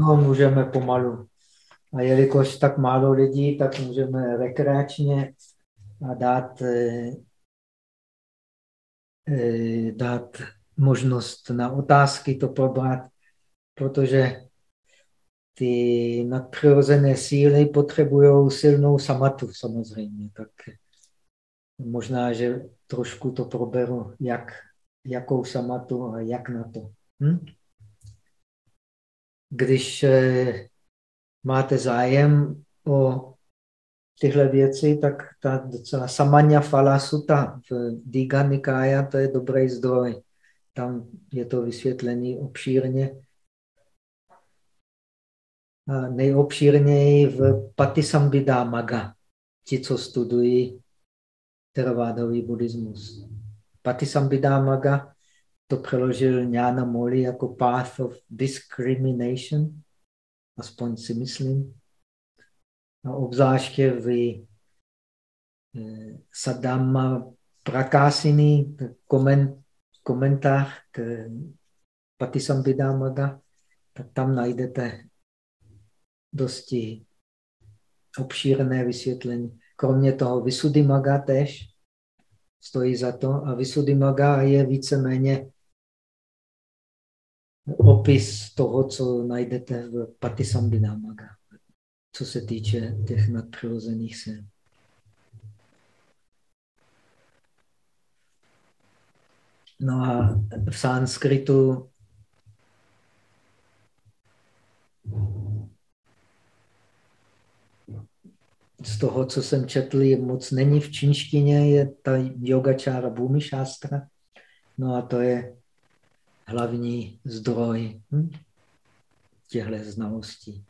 No, můžeme pomalu. A jelikož tak málo lidí, tak můžeme rekreačně a dát, eh, eh, dát možnost na otázky to probrat, protože ty nadpřirozené síly potřebují silnou samatu samozřejmě. Tak možná, že trošku to proberu, jak, jakou samatu a jak na to. Hm? Když eh, máte zájem o tyhle věci, tak ta docela Samanya Falasuta v Diga Nikaya, to je dobrý zdroj. Tam je to vysvětlené obšírně. A nejobšírněji v Patisambhida Maga, ti, co studují teravádový buddhismus. Patisambhida Maga to přeložil Jnana Moli jako Path of Discrimination, aspoň si myslím. A obzvláště v eh, Sadama Prakásiny koment, komentář k Patisambhidamaga, tak tam najdete dosti obšírné vysvětlení. Kromě toho Visuddhimaga tež stojí za to a Visuddhimaga je víceméně opis toho, co najdete v Patisambhidamaga, co se týče těch nadpřirozených sil. No a v sanskritu z toho, co jsem četl, je moc není v čínštině, je ta yogačára Bhumi Shastra. No a to je hlavní zdroj hm? těchto znalostí.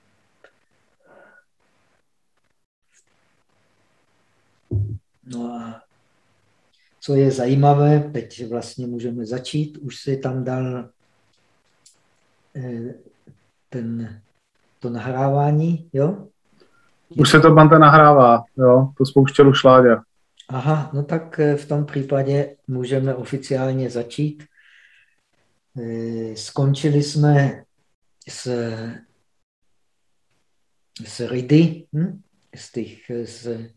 No a co je zajímavé, teď vlastně můžeme začít, už si tam dal eh, ten, to nahrávání, jo? Už se to banda nahrává, jo, to spouštěl už Láďa. Aha, no tak eh, v tom případě můžeme oficiálně začít. Eh, skončili jsme s, s ridy, hm? z, těch, z,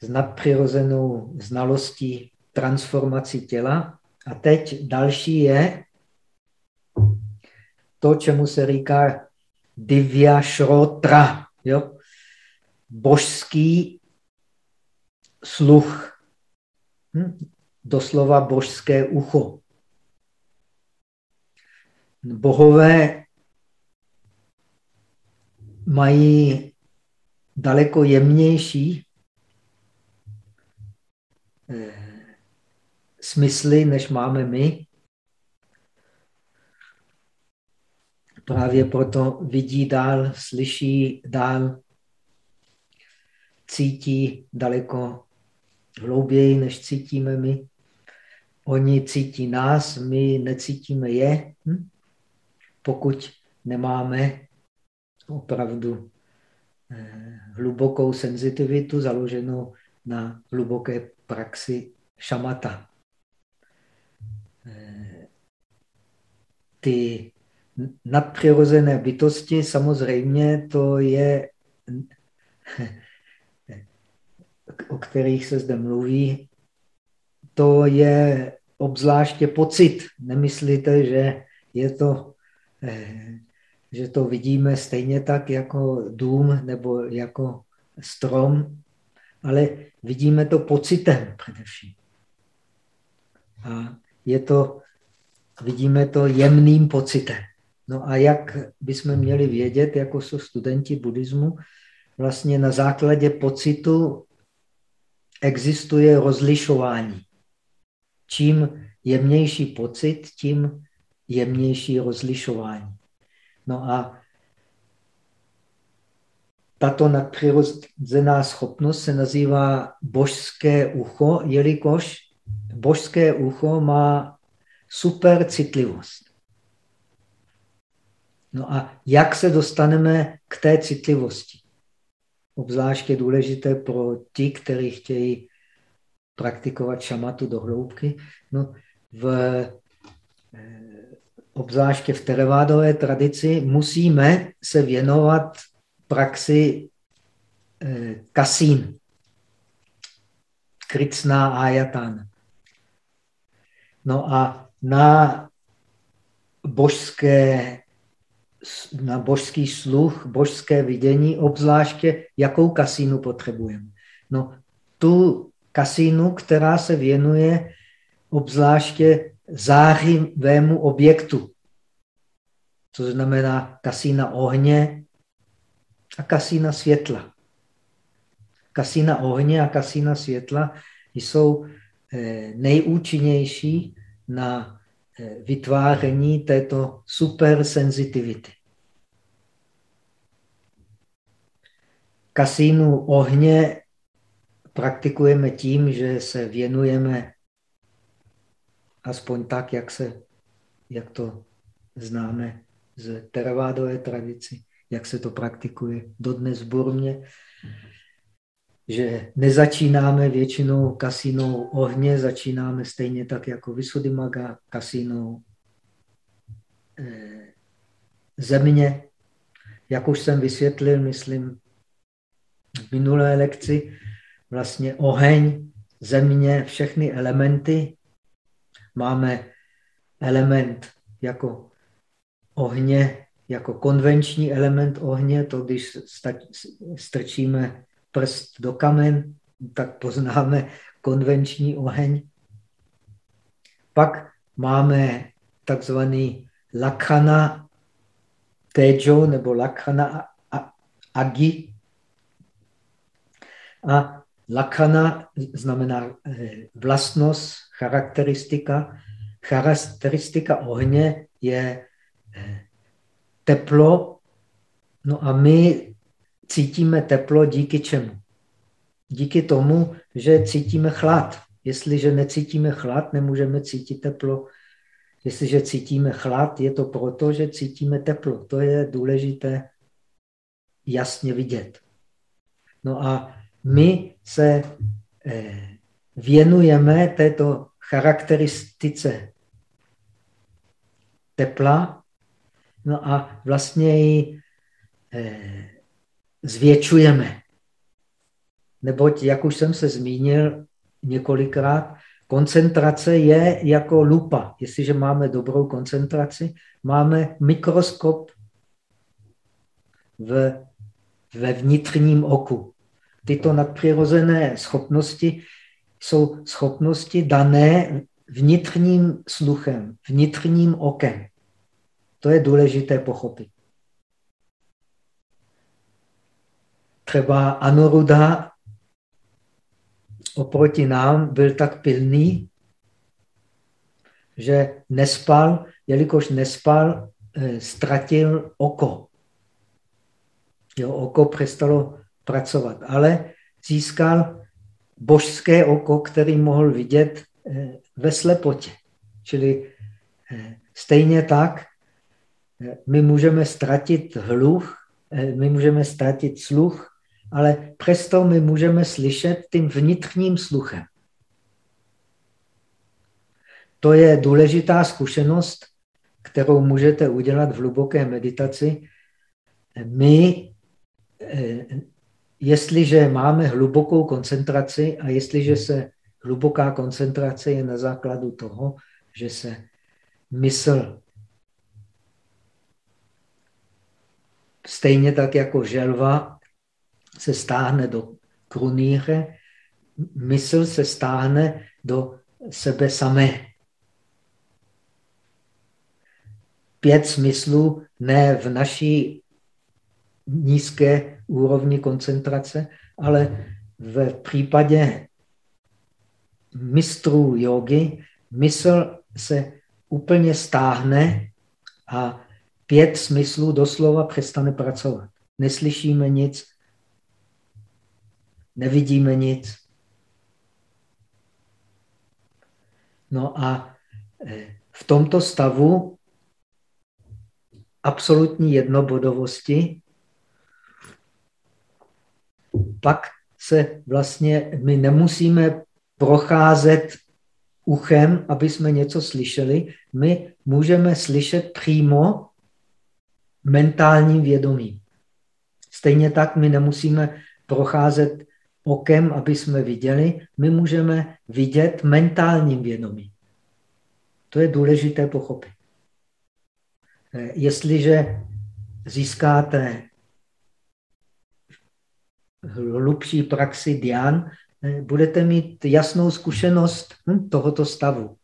s nadpřirozenou znalostí transformací těla. A teď další je to, čemu se říká divya šrotra, jo? božský sluch, hm? doslova božské ucho bohové mají daleko jemnější eh, smysly, než máme my. Právě proto vidí dál, slyší dál, cítí daleko hlouběji, než cítíme my. Oni cítí nás, my necítíme je. Hm? Pokud nemáme opravdu eh, hlubokou senzitivitu založenou na hluboké praxi šamata. Eh, ty nadpřirozené bytosti, samozřejmě to je, o kterých se zde mluví, to je obzvláště pocit. Nemyslíte, že je to že to vidíme stejně tak jako dům nebo jako strom, ale vidíme to pocitem především. A je to, vidíme to jemným pocitem. No a jak bychom měli vědět, jako jsou studenti buddhismu, vlastně na základě pocitu existuje rozlišování. Čím jemnější pocit, tím jemnější rozlišování. No a tato nadpřirozená schopnost se nazývá božské ucho, jelikož božské ucho má super citlivost. No a jak se dostaneme k té citlivosti? Obzvláště důležité pro ti, kteří chtějí praktikovat šamatu do hloubky. No, v obzvláště v terevádové tradici, musíme se věnovat praxi kasín, kricná ajatán. No a na božské na božský sluch, božské vidění, obzvláště jakou kasínu potřebujeme. No, tu kasínu, která se věnuje obzvláště zářivému objektu. To znamená kasína ohně a kasína světla. Kasína ohně a kasína světla jsou eh, nejúčinnější na eh, vytváření této supersenzitivity. Kasínu ohně praktikujeme tím, že se věnujeme aspoň tak, jak, se, jak to známe z teravádové tradici, jak se to praktikuje dodnes v Burmě, že nezačínáme většinou kasínou ohně, začínáme stejně tak jako Visuddhimaga, kasínou eh, země. Jak už jsem vysvětlil, myslím, v minulé lekci, vlastně oheň, země, všechny elementy. Máme element jako ohně, jako konvenční element ohně, to když strčíme prst do kamen, tak poznáme konvenční oheň. Pak máme takzvaný lakhana tejo nebo lakhana agi. A lakhana znamená eh, vlastnost, charakteristika. Charakteristika ohně je eh, teplo, no a my cítíme teplo díky čemu? Díky tomu, že cítíme chlad. Jestliže necítíme chlad, nemůžeme cítit teplo. Jestliže cítíme chlad, je to proto, že cítíme teplo. To je důležité jasně vidět. No a my se eh, věnujeme této charakteristice tepla, no a vlastně ji eh, zvětšujeme. Neboť, jak už jsem se zmínil několikrát, koncentrace je jako lupa. Jestliže máme dobrou koncentraci, máme mikroskop v, ve vnitřním oku. Tyto nadpřirozené schopnosti jsou schopnosti dané vnitřním sluchem, vnitřním okem. To je důležité pochopit. třeba Anuruddha oproti nám byl tak pilný, že nespal, jelikož nespal, eh, ztratil oko. Jo, oko přestalo pracovat, ale získal božské oko, který mohl vidět eh, ve slepotě. Čili eh, stejně tak my můžeme ztratit hluch, my můžeme ztratit sluch, ale přesto my můžeme slyšet tím vnitřním sluchem. To je důležitá zkušenost, kterou můžete udělat v hluboké meditaci. My, eh, jestliže máme hlubokou koncentraci a jestliže se hluboká koncentrace je na základu toho, že se mysl stejně tak jako želva se stáhne do krunýře, mysl se stáhne do sebe samé. Pět smyslů ne v naší nízké úrovni koncentrace, ale v případě mistrů jogy mysl se úplně stáhne a pět smyslů doslova přestane pracovat. Neslyšíme nic, nevidíme nic. No a eh, v tomto stavu absolutní jednobodovosti pak se vlastně my nemusíme procházet uchem, aby jsme něco slyšeli, my můžeme slyšet přímo mentálním vědomím. Stejně tak my nemusíme procházet okem, aby jsme viděli, my můžeme vidět mentálním vědomím. To je důležité pochopit. Eh, jestliže získáte hlubší praxi dián, eh, budete mít jasnou zkušenost hm, tohoto stavu,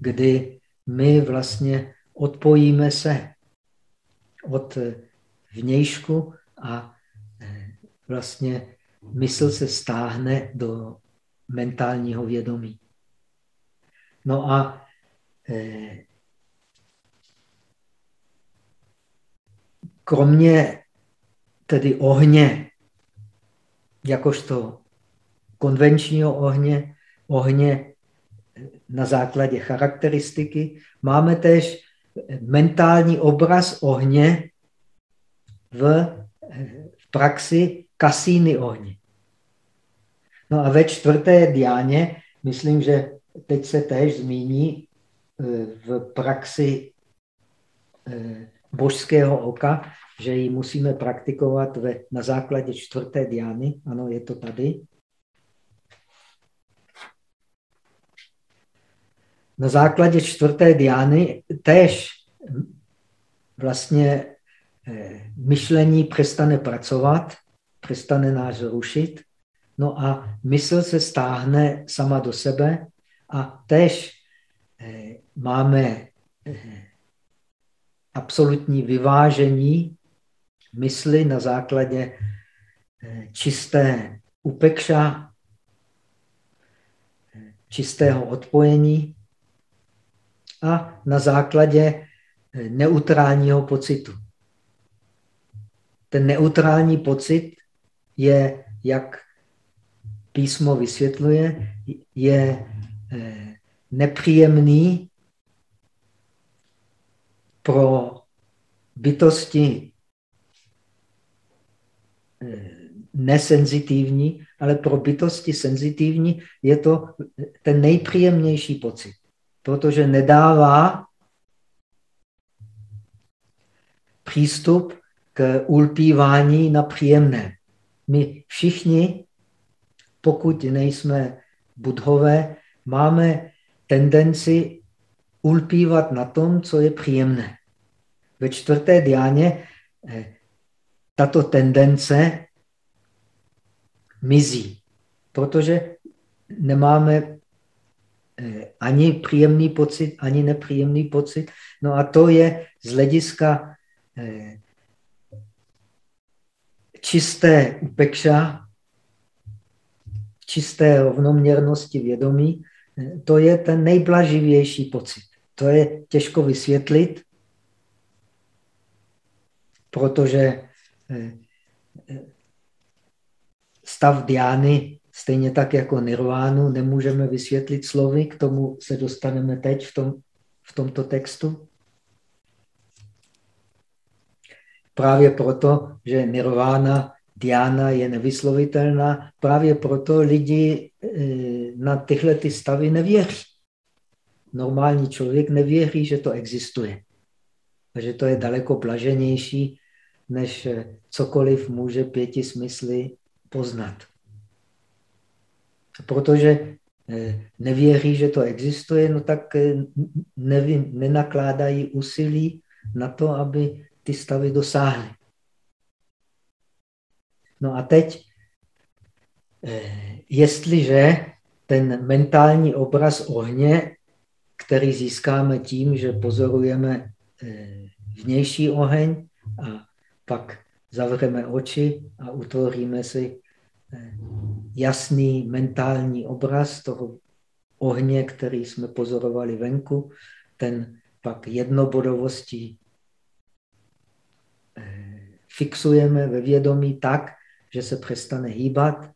kdy my vlastně odpojíme se od vnějšku a eh, vlastně mysl se stáhne do mentálního vědomí. No a eh, kromě tedy ohně, jakožto konvenčního ohně, ohně na základě charakteristiky, máme též mentální obraz ohně v, v praxi kasíny ohně. No a ve čtvrté diáně, myslím, že teď se též zmíní eh, v praxi eh, božského oka, že ji musíme praktikovat ve, na základě čtvrté diány. Ano, je to tady. Na základě čtvrté diány též vlastně eh, myšlení přestane pracovat, přestane nás rušit, no a mysl se stáhne sama do sebe a tež eh, máme eh, absolutní vyvážení mysli na základě čisté upekša, čistého odpojení a na základě neutrálního pocitu. Ten neutrální pocit je, jak písmo vysvětluje, je eh, nepříjemný pro bytosti eh, nesenzitivní, ale pro bytosti senzitivní je to ten nejpříjemnější pocit, protože nedává přístup k ulpívání na příjemné. My všichni, pokud nejsme budhové, máme tendenci ulpívat na tom, co je příjemné. Ve čtvrté diáně eh, tato tendence mizí, protože nemáme eh, ani příjemný pocit, ani nepříjemný pocit. No a to je z hlediska eh, čisté upekša, čisté rovnoměrnosti vědomí, to je ten nejblaživější pocit. To je těžko vysvětlit, protože eh, eh, stav diány, stejně tak jako nirvánu, nemůžeme vysvětlit slovy, k tomu se dostaneme teď v, tom, v tomto textu. Právě proto, že nirvána, diana je nevyslovitelná, právě proto lidi eh, na tyhle ty stavy nevěří. Normální člověk nevěří, že to existuje. A že to je daleko blaženější, než cokoliv může pěti smysly poznat. Protože eh, nevěří, že to existuje, no tak eh, nevím, nenakládají úsilí na to, aby ty stavy dosáhly. No a teď, eh, jestliže ten mentální obraz ohně, který získáme tím, že pozorujeme eh, vnější oheň a pak zavřeme oči a utvoříme si eh, jasný mentální obraz toho ohně, který jsme pozorovali venku, ten pak jednobodovostí fixujeme ve vědomí tak, že se přestane hýbat.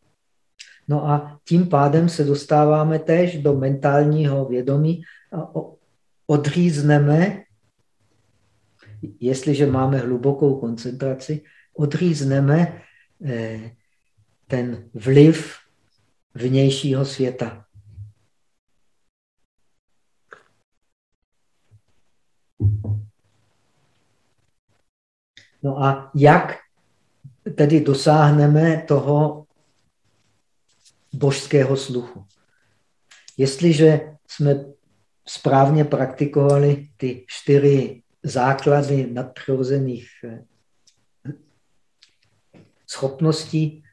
No a tím pádem se dostáváme též do mentálního vědomí odřízneme, jestliže máme hlubokou koncentraci, odřízneme eh, ten vliv vnějšího světa. No a jak tedy dosáhneme toho božského sluchu? Jestliže jsme správně praktikovali ty čtyři základy nadpřirozených eh, schopností,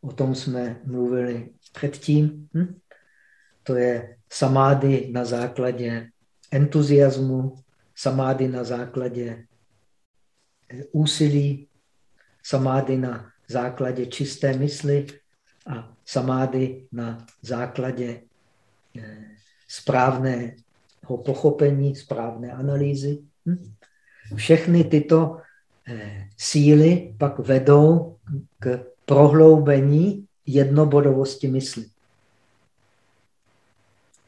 o tom jsme mluvili předtím, hm? to je samády na základě entuziasmu, samády na základě eh, úsilí, samády na základě čisté mysli a samády na základě eh, správného pochopení, správné analýzy. Hm? Všechny tyto eh, síly pak vedou k prohloubení jednobodovosti mysli.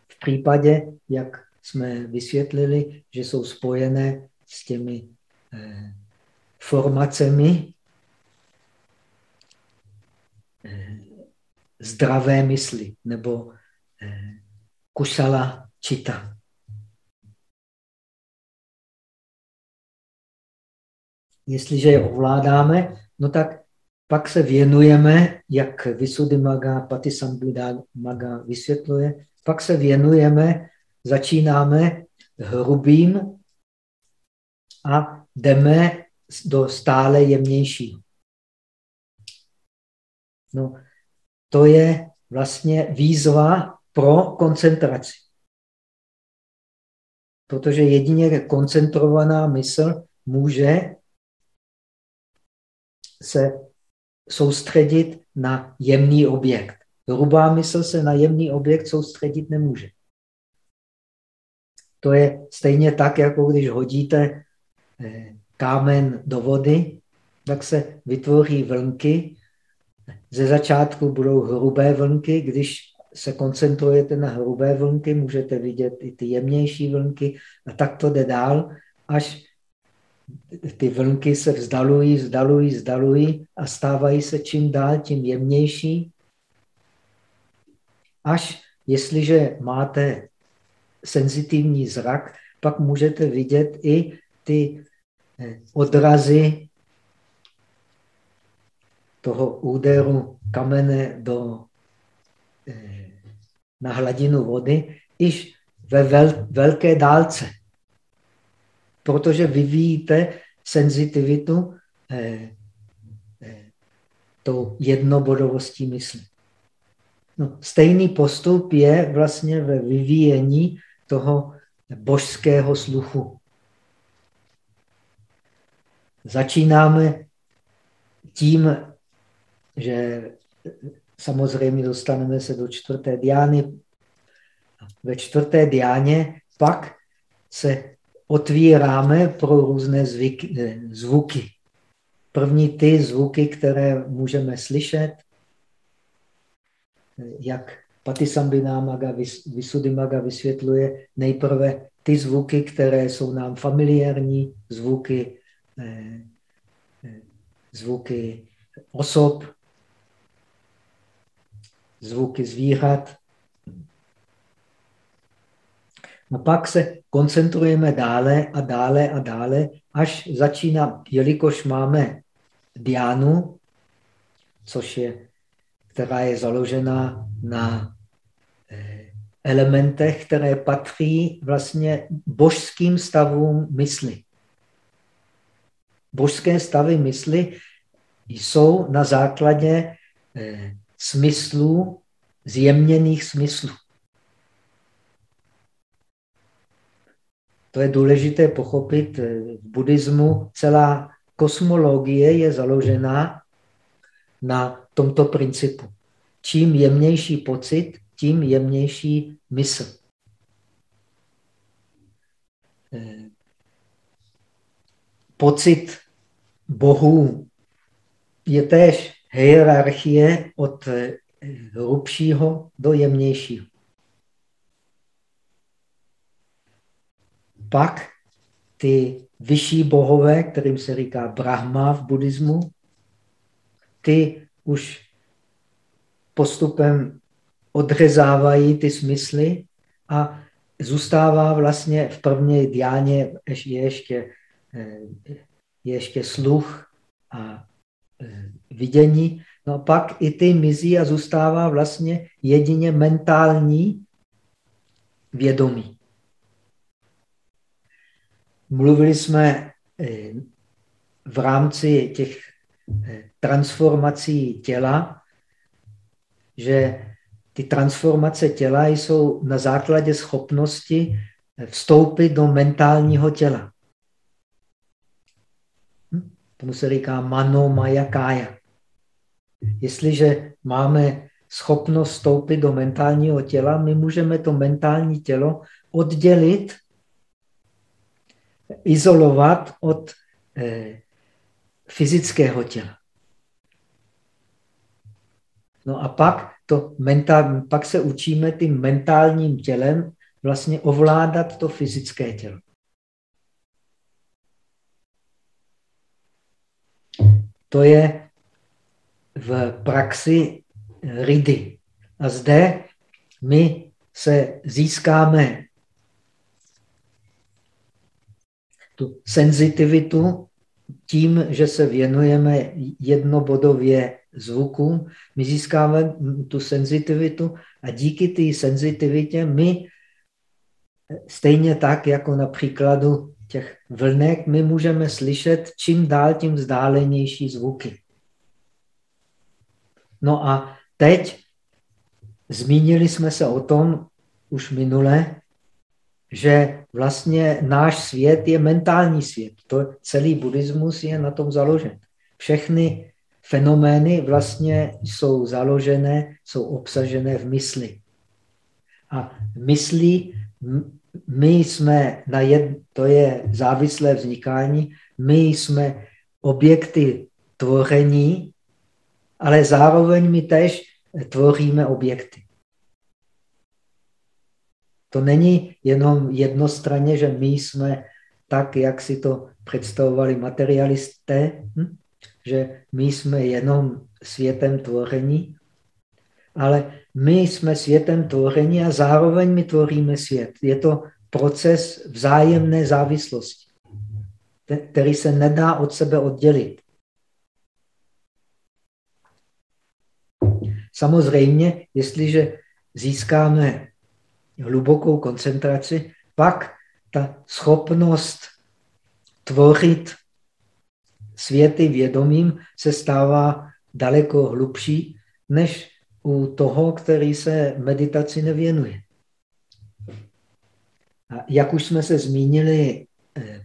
V případě, jak jsme vysvětlili, že jsou spojené s těmi eh, formacemi eh, zdravé mysli nebo kusala čita. Jestliže je ovládáme, no tak pak se věnujeme, jak Visuddhimaga, Patisambhidamaga vysvětluje, pak se věnujeme začínáme hrubým a jdeme do stále jemnějšího. No, to je vlastně výzva pro koncentraci. Protože jedině koncentrovaná mysl může se soustředit na jemný objekt. Hrubá mysl se na jemný objekt soustředit nemůže. To je stejně tak, jako když hodíte eh, kámen do vody, tak se vytvoří vlnky. Ze začátku budou hrubé vlnky, když se koncentrujete na hrubé vlnky, můžete vidět i ty jemnější vlnky a tak to jde dál, až ty vlnky se vzdalují, vzdalují, vzdalují a stávají se čím dál tím jemnější, až jestliže máte senzitivní zrak, pak můžete vidět i ty eh, odrazy toho úderu kamene do, eh, na hladinu vody, iž ve vel, velké dálce. Protože vyvíjíte senzitivitu eh, eh, tou jednobodovostí mysli. No, stejný postup je vlastně ve vyvíjení toho božského sluchu. Začínáme tím, že samozřejmě dostaneme se do čtvrté diány. Ve čtvrté diáně pak se otvíráme pro různé zvyky, zvuky. První ty zvuky, které můžeme slyšet, jak Patisambhidamaga, Visuddhimaga vysvětluje nejprve ty zvuky, které jsou nám familiární, zvuky, eh, eh, zvuky osob, zvuky zvířat. A pak se koncentrujeme dále a dále a dále, až začíná, jelikož máme diánu, což je, která je založena na Eh, elementech, které patří vlastně božským stavům mysli. Božské stavy mysli jsou na základě eh, smyslů, zjemněných smyslů. To je důležité pochopit eh, v buddhismu. Celá kosmologie je založená na tomto principu. Čím jemnější pocit, tím jemnější mysl. Eh, pocit bohů je též hierarchie od eh, hrubšího do jemnějšího. Pak ty vyšší bohové, kterým se říká Brahma v buddhismu, ty už postupem odřezávají ty smysly a zůstává vlastně v první diáně ještě, ještě eh, je ještě sluch a e, vidění. No a pak i ty mizí a zůstává vlastně jedině mentální vědomí. Mluvili jsme e, v rámci těch e, transformací těla, že ty transformace těla jsou na základě schopnosti vstoupit do mentálního těla. Hm? Tomu se říká mano maya kaya. Jestliže máme schopnost vstoupit do mentálního těla, my můžeme to mentální tělo oddělit, izolovat od eh, fyzického těla. No a pak, to mentál, pak se učíme tím mentálním tělem vlastně ovládat to fyzické tělo. To je v praxi ridy. A zde my se získáme tu senzitivitu tím, že se věnujeme jednobodově zvukům, my získáme tu senzitivitu a díky té senzitivitě my stejně tak, jako na příkladu těch vlnek, my můžeme slyšet čím dál tím vzdálenější zvuky. No a teď zmínili jsme se o tom už minule, že vlastně náš svět je mentální svět. To celý buddhismus je na tom založen. Všechny fenomény vlastně jsou založené, jsou obsažené v mysli. A myslí, my jsme na jed, to je závislé vznikání, my jsme objekty tvoření, ale zároveň my tež tvoříme objekty. To není jenom jednostranně, že my jsme tak, jak si to představovali materialisté, hm? že my jsme jenom světem tvoření, ale my jsme světem tvoření a zároveň my tvoříme svět. Je to proces vzájemné závislosti, který se nedá od sebe oddělit. Samozřejmě, jestliže získáme hlubokou koncentraci, pak ta schopnost tvořit světy vědomím se stává daleko hlubší než u toho, který se meditaci nevěnuje. A jak už jsme se zmínili eh,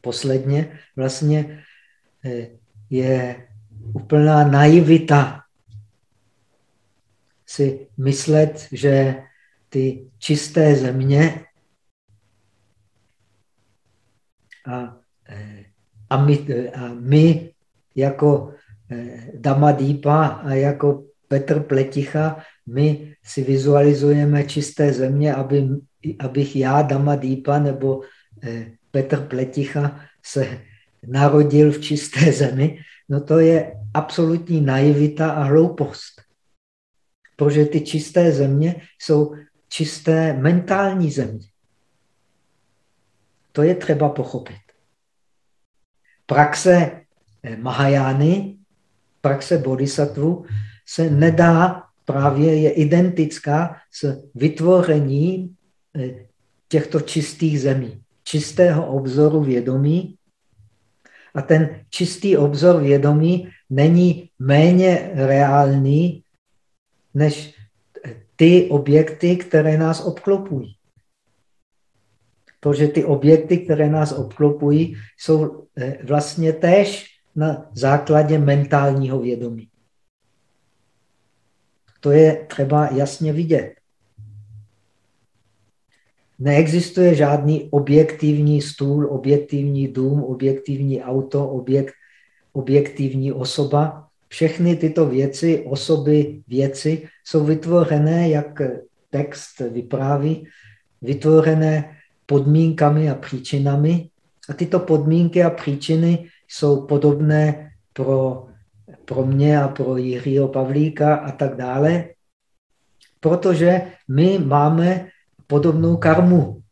posledně, vlastně eh, je úplná naivita si myslet, že ty čisté země a, eh, a, my, a my jako Damadýpa a jako Petr Pleticha, my si vizualizujeme čisté země, aby, abych já, Dama Dýpa nebo eh, Petr Pleticha se narodil v čisté zemi, no to je absolutní naivita a hloupost. Protože ty čisté země jsou čisté mentální země. To je třeba pochopit. Praxe eh, Mahajány, praxe bodhisattva se nedá, právě je identická s vytvořením eh, těchto čistých zemí, čistého obzoru vědomí. A ten čistý obzor vědomí není méně reálný než ty objekty, které nás obklopují. Protože ty objekty, které nás obklopují, jsou eh, vlastně též na základě mentálního vědomí. To je třeba jasně vidět. Neexistuje žádný objektivní stůl, objektivní dům, objektivní auto, objekt, objektivní osoba. Všechny tyto věci, osoby, věci jsou vytvořené, jak text vypráví, vytvořené podmínkami a příčinami. A tyto podmínky a příčiny jsou podobné pro pro mě a pro Jiřího Pavlíka a tak dále, protože my máme podobnou karmu.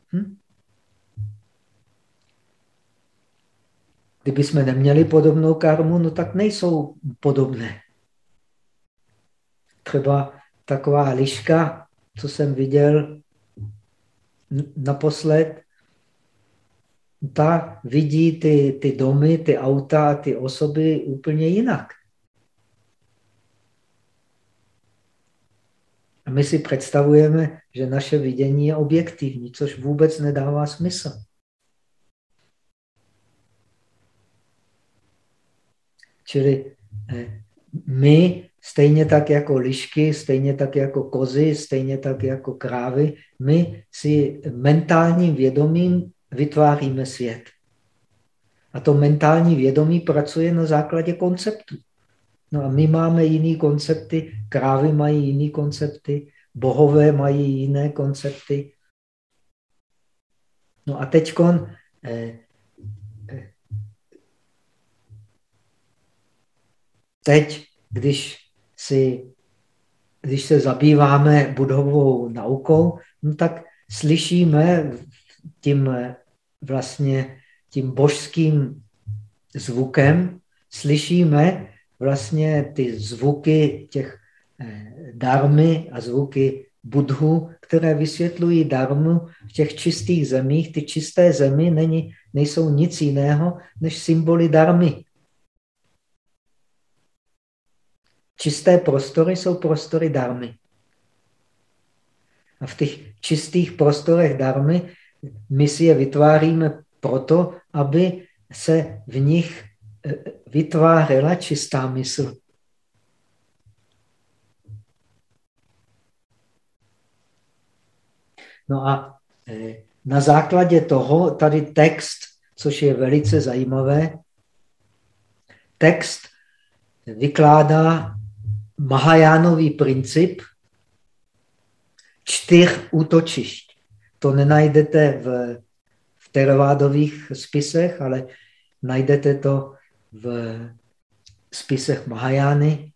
Kdyby jsme neměli podobnou karmu, no tak nejsou podobné. Třeba taková liška, co jsem viděl naposled, ta vidí ty, ty domy, ty auta, ty osoby úplně jinak. A my si představujeme, že naše vidění je objektivní, což vůbec nedává smysl. Čili eh, my, stejně tak jako lišky, stejně tak jako kozy, stejně tak jako krávy, my si mentálním vědomím vytváříme svět. A to mentální vědomí pracuje na základě konceptu. No a my máme jiné koncepty, krávy mají jiné koncepty, bohové mají jiné koncepty. No a teď eh, teď, když, si, když se zabýváme budovou naukou, no tak slyšíme tím vlastně tím božským zvukem, slyšíme vlastně ty zvuky těch eh, darmy a zvuky budhu, které vysvětlují darmu v těch čistých zemích. Ty čisté zemi není, nejsou nic jiného než symboly darmy. Čisté prostory jsou prostory darmy. A v těch čistých prostorech darmy my si je vytváříme proto, aby se v nich eh, vytvářela čistá mysl. No a eh, na základě toho tady text, což je velice zajímavé, text vykládá Mahajánový princip čtyř útočišť. To nenajdete v, v teravádových spisech, ale najdete to v spisech Mahajány,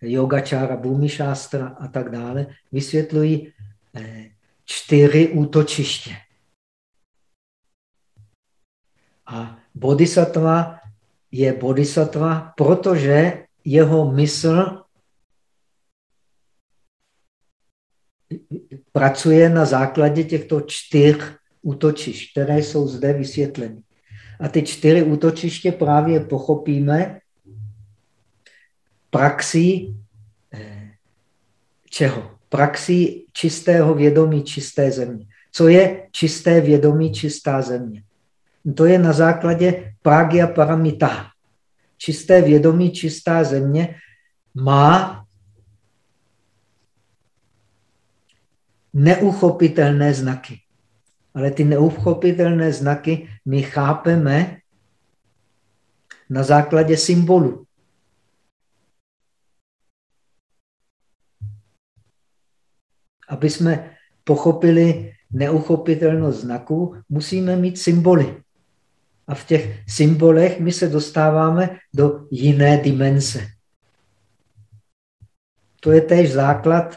Yogačára, Bhumišástra a tak dále, vysvětlují eh, čtyři útočiště. A bodhisattva je bodhisattva, protože jeho mysl pracuje na základě těchto čtyř útočišť, které jsou zde vysvětleny. A ty čtyři útočiště právě pochopíme praxí eh, čeho? Praxí čistého vědomí čisté země. Co je čisté vědomí čistá země? To je na základě pragya paramita. Čisté vědomí čistá země má neuchopitelné znaky. Ale ty neuchopitelné znaky my chápeme na základě symbolu. Aby jsme pochopili neuchopitelnost znaků, musíme mít symboly. A v těch symbolech my se dostáváme do jiné dimenze. To je též základ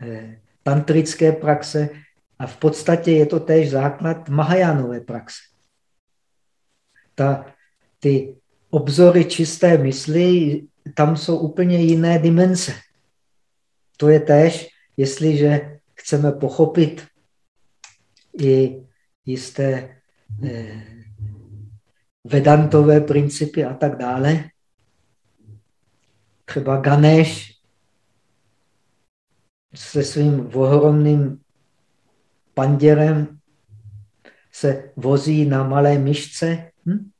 eh, tantrické praxe a v podstatě je to též základ Mahajánové praxe. Ta, ty obzory čisté mysli, tam jsou úplně jiné dimenze. To je též, jestliže chceme pochopit i jisté eh, vedantové principy a tak dále. Třeba Ganesh se svým ohromným panděrem se vozí na malé myšce. Hm?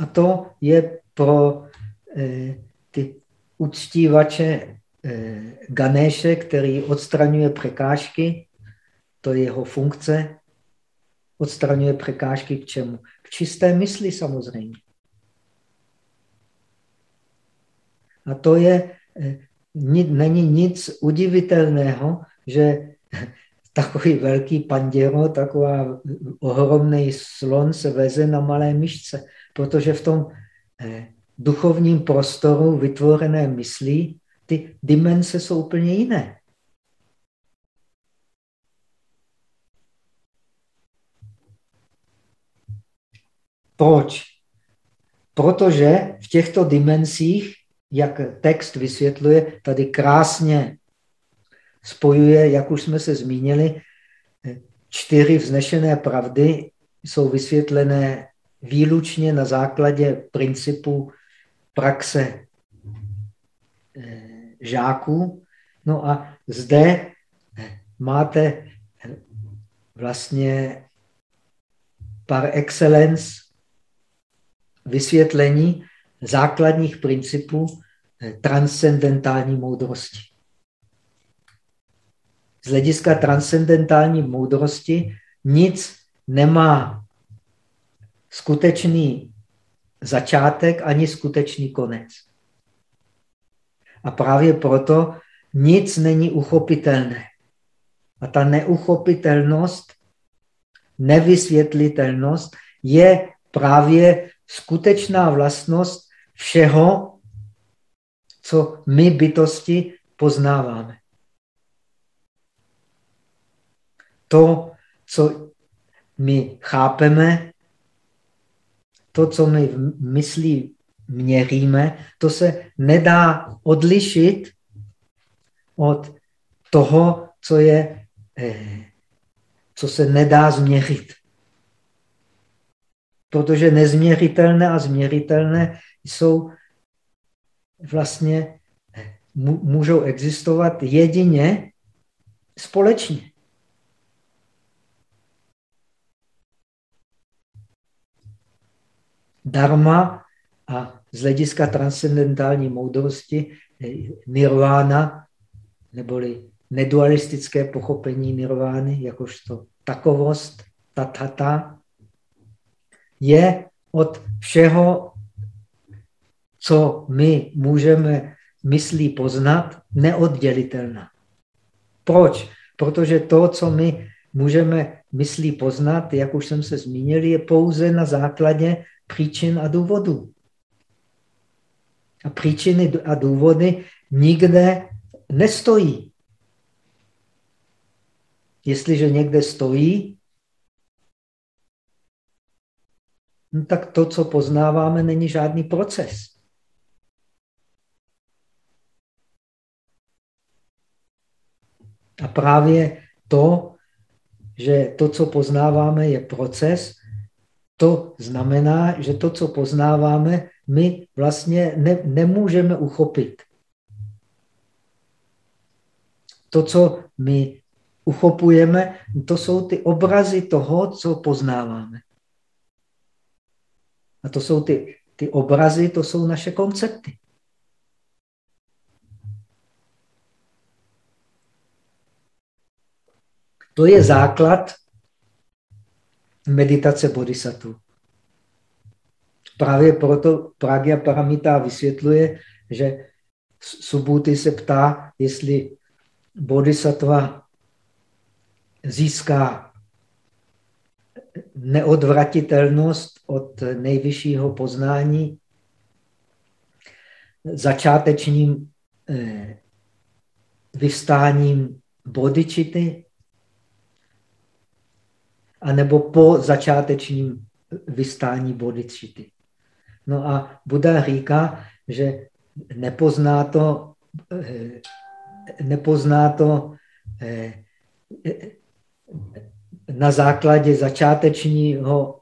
A to je pro eh, ty uctívače eh, Ganéše, který odstraňuje překážky, to je jeho funkce, odstraňuje překážky k čemu? K čisté mysli samozřejmě. A to je eh, není nic udivitelného, že takový velký panděro, taková ohromný slon se veze na malé myšce, protože v tom eh, duchovním prostoru vytvořené myslí ty dimenze jsou úplně jiné. Proč? Protože v těchto dimenzích, jak text vysvětluje, tady krásně spojuje, jak už jsme se zmínili, čtyři vznešené pravdy jsou vysvětlené výlučně na základě principu praxe eh, žáků. No a zde máte vlastně par excellence vysvětlení základních principů eh, transcendentální moudrosti. Z hlediska transcendentální moudrosti nic nemá skutečný začátek ani skutečný konec. A právě proto nic není uchopitelné. A ta neuchopitelnost, nevysvětlitelnost je právě skutečná vlastnost všeho, co my bytosti poznáváme. To, co my chápeme, to, co my v myslí měříme, to se nedá odlišit od toho, co, je, eh, co se nedá změřit. Protože nezměřitelné a změřitelné jsou vlastně, můžou existovat jedině společně. Dharma a z hlediska transcendentální moudrosti eh, nirvana, neboli nedualistické pochopení nirvány, jakožto takovost, tatata, je od všeho, co my můžeme myslí poznat, neoddělitelná. Proč? Protože to, co my můžeme myslí poznat, jak už jsem se zmínil, je pouze na základě příčin a důvodů. A příčiny a důvody nikde nestojí. Jestliže někde stojí, no tak to, co poznáváme, není žádný proces. A právě to, že to, co poznáváme, je proces, to znamená, že to, co poznáváme, my vlastně ne, nemůžeme uchopit. To, co my uchopujeme, to jsou ty obrazy toho, co poznáváme. A to jsou ty, ty obrazy, to jsou naše koncepty. To je základ meditace bodhisattva. Právě proto Pragya Paramita vysvětluje, že Subhuti se ptá, jestli bodhisattva získá neodvratitelnost od nejvyššího poznání začátečním eh, vystáním bodičity, anebo po začátečním vystání bodičity. No a Buddha říká, že nepozná to, eh, nepozná to eh, na základě začátečního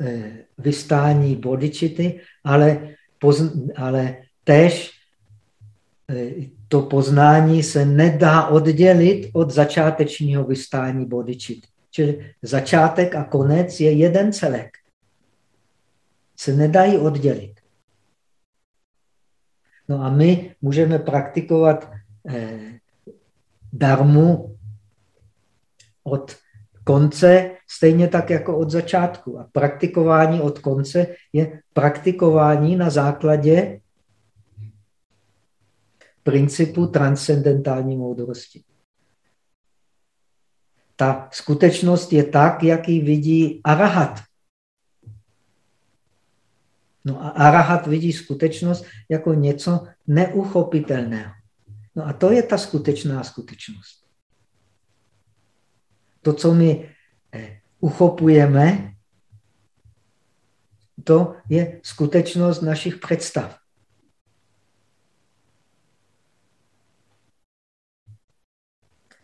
eh, vystání bodičity, ale, ale tež to poznání se nedá oddělit od začátečního vystání bodičity. Čili začátek a konec je jeden celek. Se nedají oddělit. No a my můžeme praktikovat eh, darmu od konce, stejně tak jako od začátku. A praktikování od konce je praktikování na základě principu transcendentální moudrosti. Ta skutečnost je tak, jak ji vidí arahat. No a arahat vidí skutečnost jako něco neuchopitelného. No a to je ta skutečná skutečnost. To, co my eh, uchopujeme, to je skutečnost našich představ.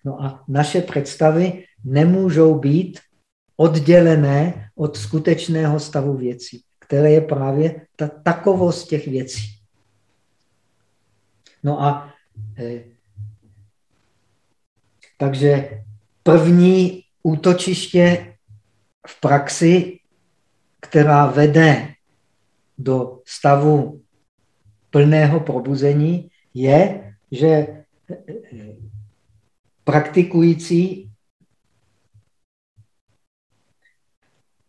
No a naše představy nemůžou být oddělené od skutečného stavu věcí, které je právě ta takovost těch věcí. No a eh, takže první útočiště v praxi, která vede do stavu plného probuzení, je, že eh, praktikující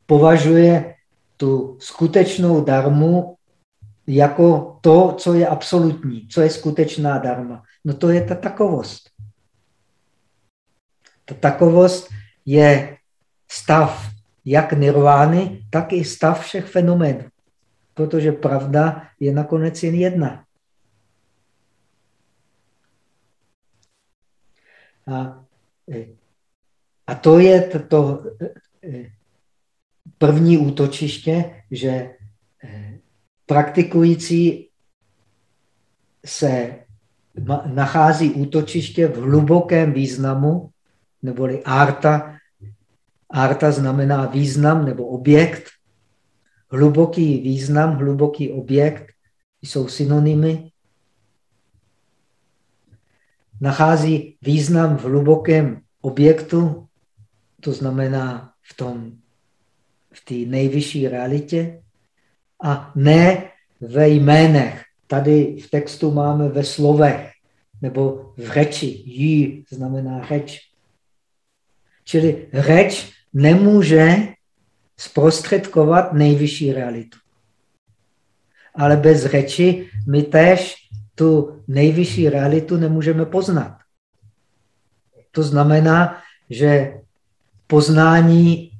považuje tu skutečnou darmu jako to, co je absolutní, co je skutečná darma. No to je ta takovost. Ta takovost je stav jak nirvány, tak i stav všech fenoménů. Protože pravda je nakonec jen jedna. A, a to je to, to první útočiště, že eh, praktikující se nachází útočiště v hlubokém významu, neboli arta. Arta znamená význam nebo objekt. Hluboký význam, hluboký objekt jsou synonymy. Nachází význam v hlubokém objektu, to znamená v tom v té nejvyšší realitě a ne ve jménech. Tady v textu máme ve slovech nebo v řeči. Jí znamená řeč. Čili řeč nemůže zprostředkovat nejvyšší realitu. Ale bez řeči my též tu nejvyšší realitu nemůžeme poznat. To znamená, že poznání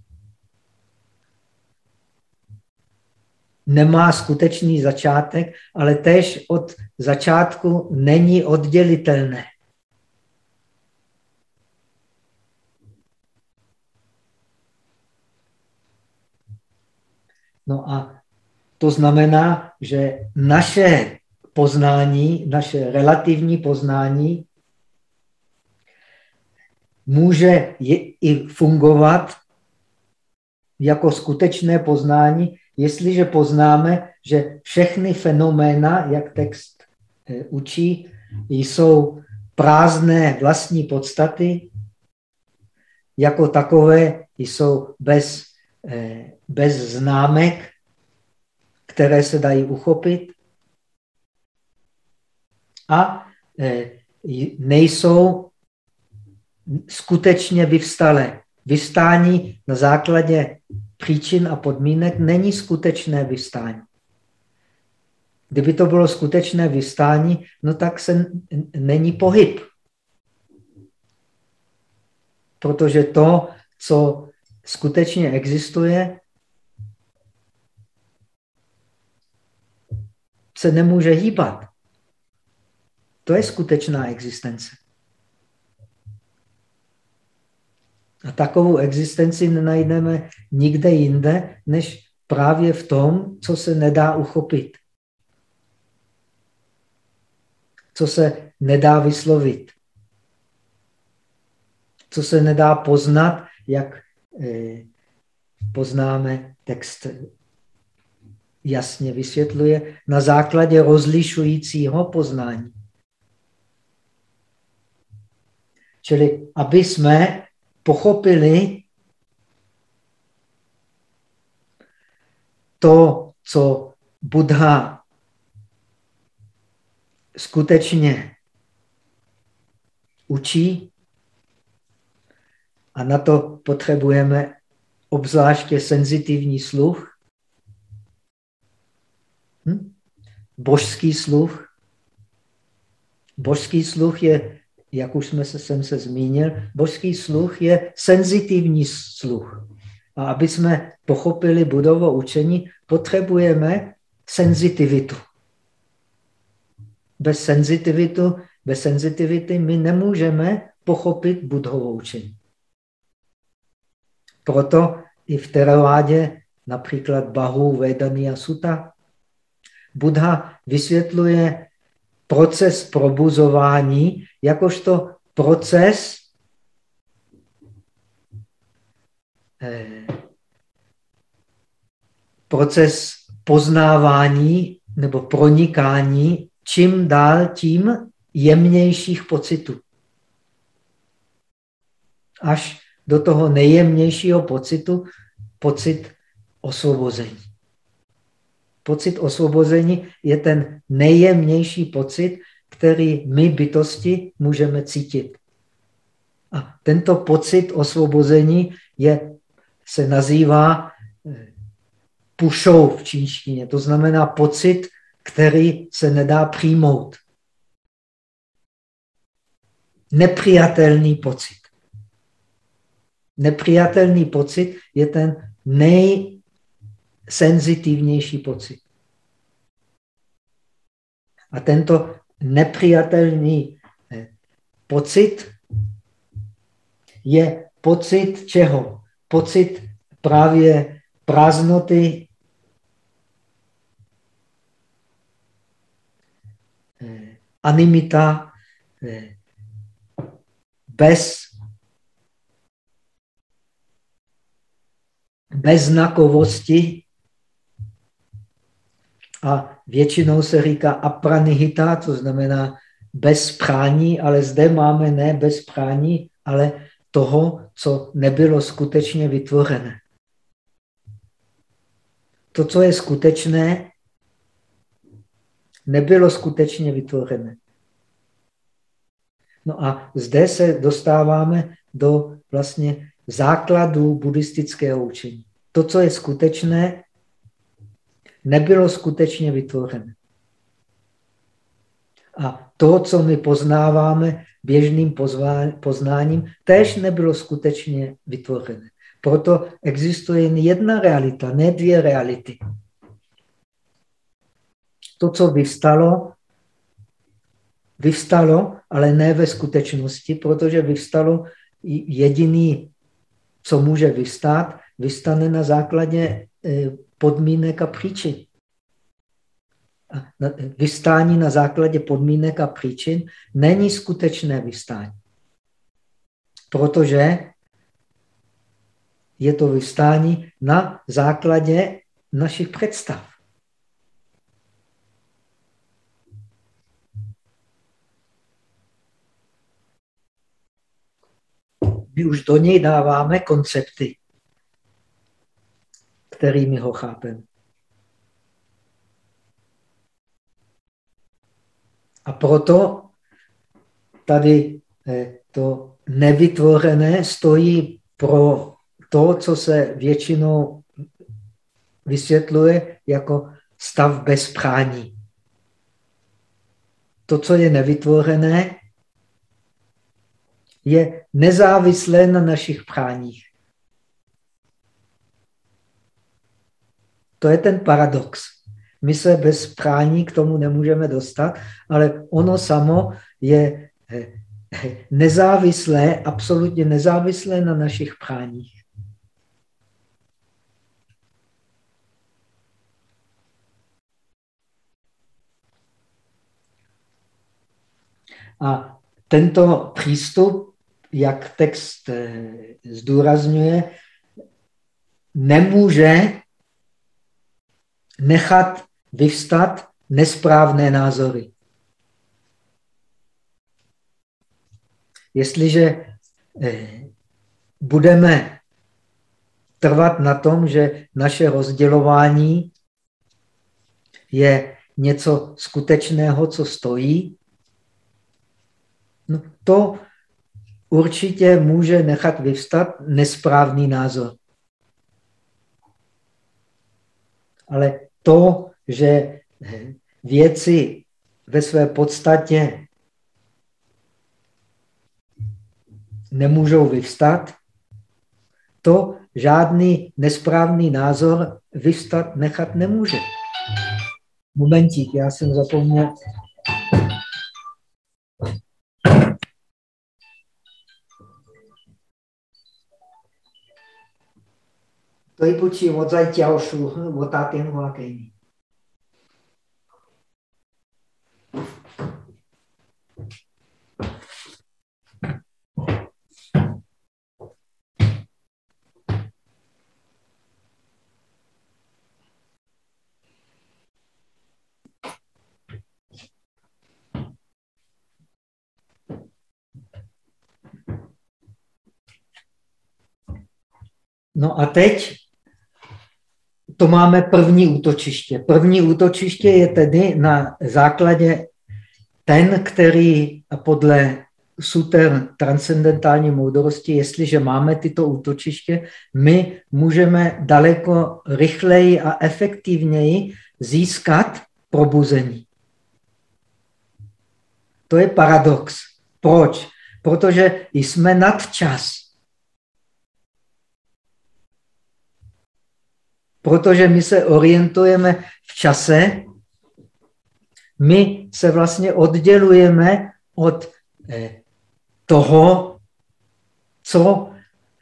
nemá skutečný začátek, ale tež od začátku není oddělitelné. No a to znamená, že naše poznání, naše relativní poznání může i fungovat jako skutečné poznání, jestliže poznáme, že všechny fenoména, jak text eh, učí, jsou prázdné vlastní podstaty, jako takové jsou bez, bez známek, které se dají uchopit a eh, nejsou skutečně vyvstalé. Vystání na základě příčin a podmínek není skutečné vystání. Kdyby to bylo skutečné vystání, no tak se není pohyb. Protože to, co skutečně existuje, se nemůže hýbat. To je skutečná existence. A takovou existenci nenajdeme nikde jinde, než právě v tom, co se nedá uchopit. Co se nedá vyslovit. Co se nedá poznat, jak poznáme text jasně vysvětluje, na základě rozlišujícího poznání. Čili aby jsme pochopili to, co Buddha skutečně učí, a na to potřebujeme obzvláště senzitivní sluch, hm? božský sluch. Božský sluch je jak už jsme se, jsem se zmínil, božský sluch je senzitivní sluch. A aby jsme pochopili budovo učení, potřebujeme senzitivitu. Bez senzitivitu, bez senzitivity my nemůžeme pochopit budhovo učení. Proto i v teravádě například Bahu, Vedany a Sutta. Buddha vysvětluje proces probuzování jakožto proces eh, proces poznávání nebo pronikání čím dál tím jemnějších pocitů. Až do toho nejjemnějšího pocitu, pocit osvobození. Pocit osvobození je ten nejjemnější pocit, který my bytosti můžeme cítit. A tento pocit osvobození je, se nazývá eh, pušou v čínštině. To znamená pocit, který se nedá přijmout. Nepřijatelný pocit. Nepřijatelný pocit je ten nejsenzitivnější pocit. A tento nepřijatelný eh, pocit je pocit čeho? Pocit právě prázdnoty, eh, animita, eh, bez beznakovosti a většinou se říká apranihita, to znamená bez prání, ale zde máme ne bez prání, ale toho, co nebylo skutečně vytvořené. To, co je skutečné, nebylo skutečně vytvořené. No a zde se dostáváme do vlastně základů buddhistického učení. To, co je skutečné, nebylo skutečně vytvořené. A to, co my poznáváme běžným poznáním, též nebylo skutečně vytvořené. Proto existuje jen jedna realita, ne dvě reality. To, co vyvstalo, vyvstalo, ale ne ve skutečnosti, protože vyvstalo jediný, co může vystát, vystane na základě eh, podmínek a příčin. Vystání na základě podmínek a příčin není skutečné vystání. Protože je to vystání na základě našich představ. My už do něj dáváme koncepty, kterými ho chápeme. A proto tady eh, to nevytvořené stojí pro to, co se většinou vysvětluje jako stav bez prání. To, co je nevytvořené, je nezávislé na našich práních. To je ten paradox. My se bez prání k tomu nemůžeme dostat, ale ono samo je eh, nezávislé, absolutně nezávislé na našich práních. A tento přístup, jak text eh, zdůrazňuje, nemůže nechat vyvstat nesprávné názory. Jestliže eh, budeme trvat na tom, že naše rozdělování je něco skutečného, co stojí, no to určitě může nechat vyvstat nesprávný názor. Ale to, že věci ve své podstatě nemůžou vyvstat, to žádný nesprávný názor vyvstat nechat nemůže. Momentík, já jsem zapomněl. To je počí od zajťaošu, od tátěnu vákejní. No a teď to máme první útočiště. První útočiště je tedy na základě ten, který podle suter transcendentální moudrosti, jestliže máme tyto útočiště, my můžeme daleko rychleji a efektivněji získat probuzení. To je paradox. Proč? Protože jsme nad čas. Protože my se orientujeme v čase, my se vlastně oddělujeme od eh, toho, co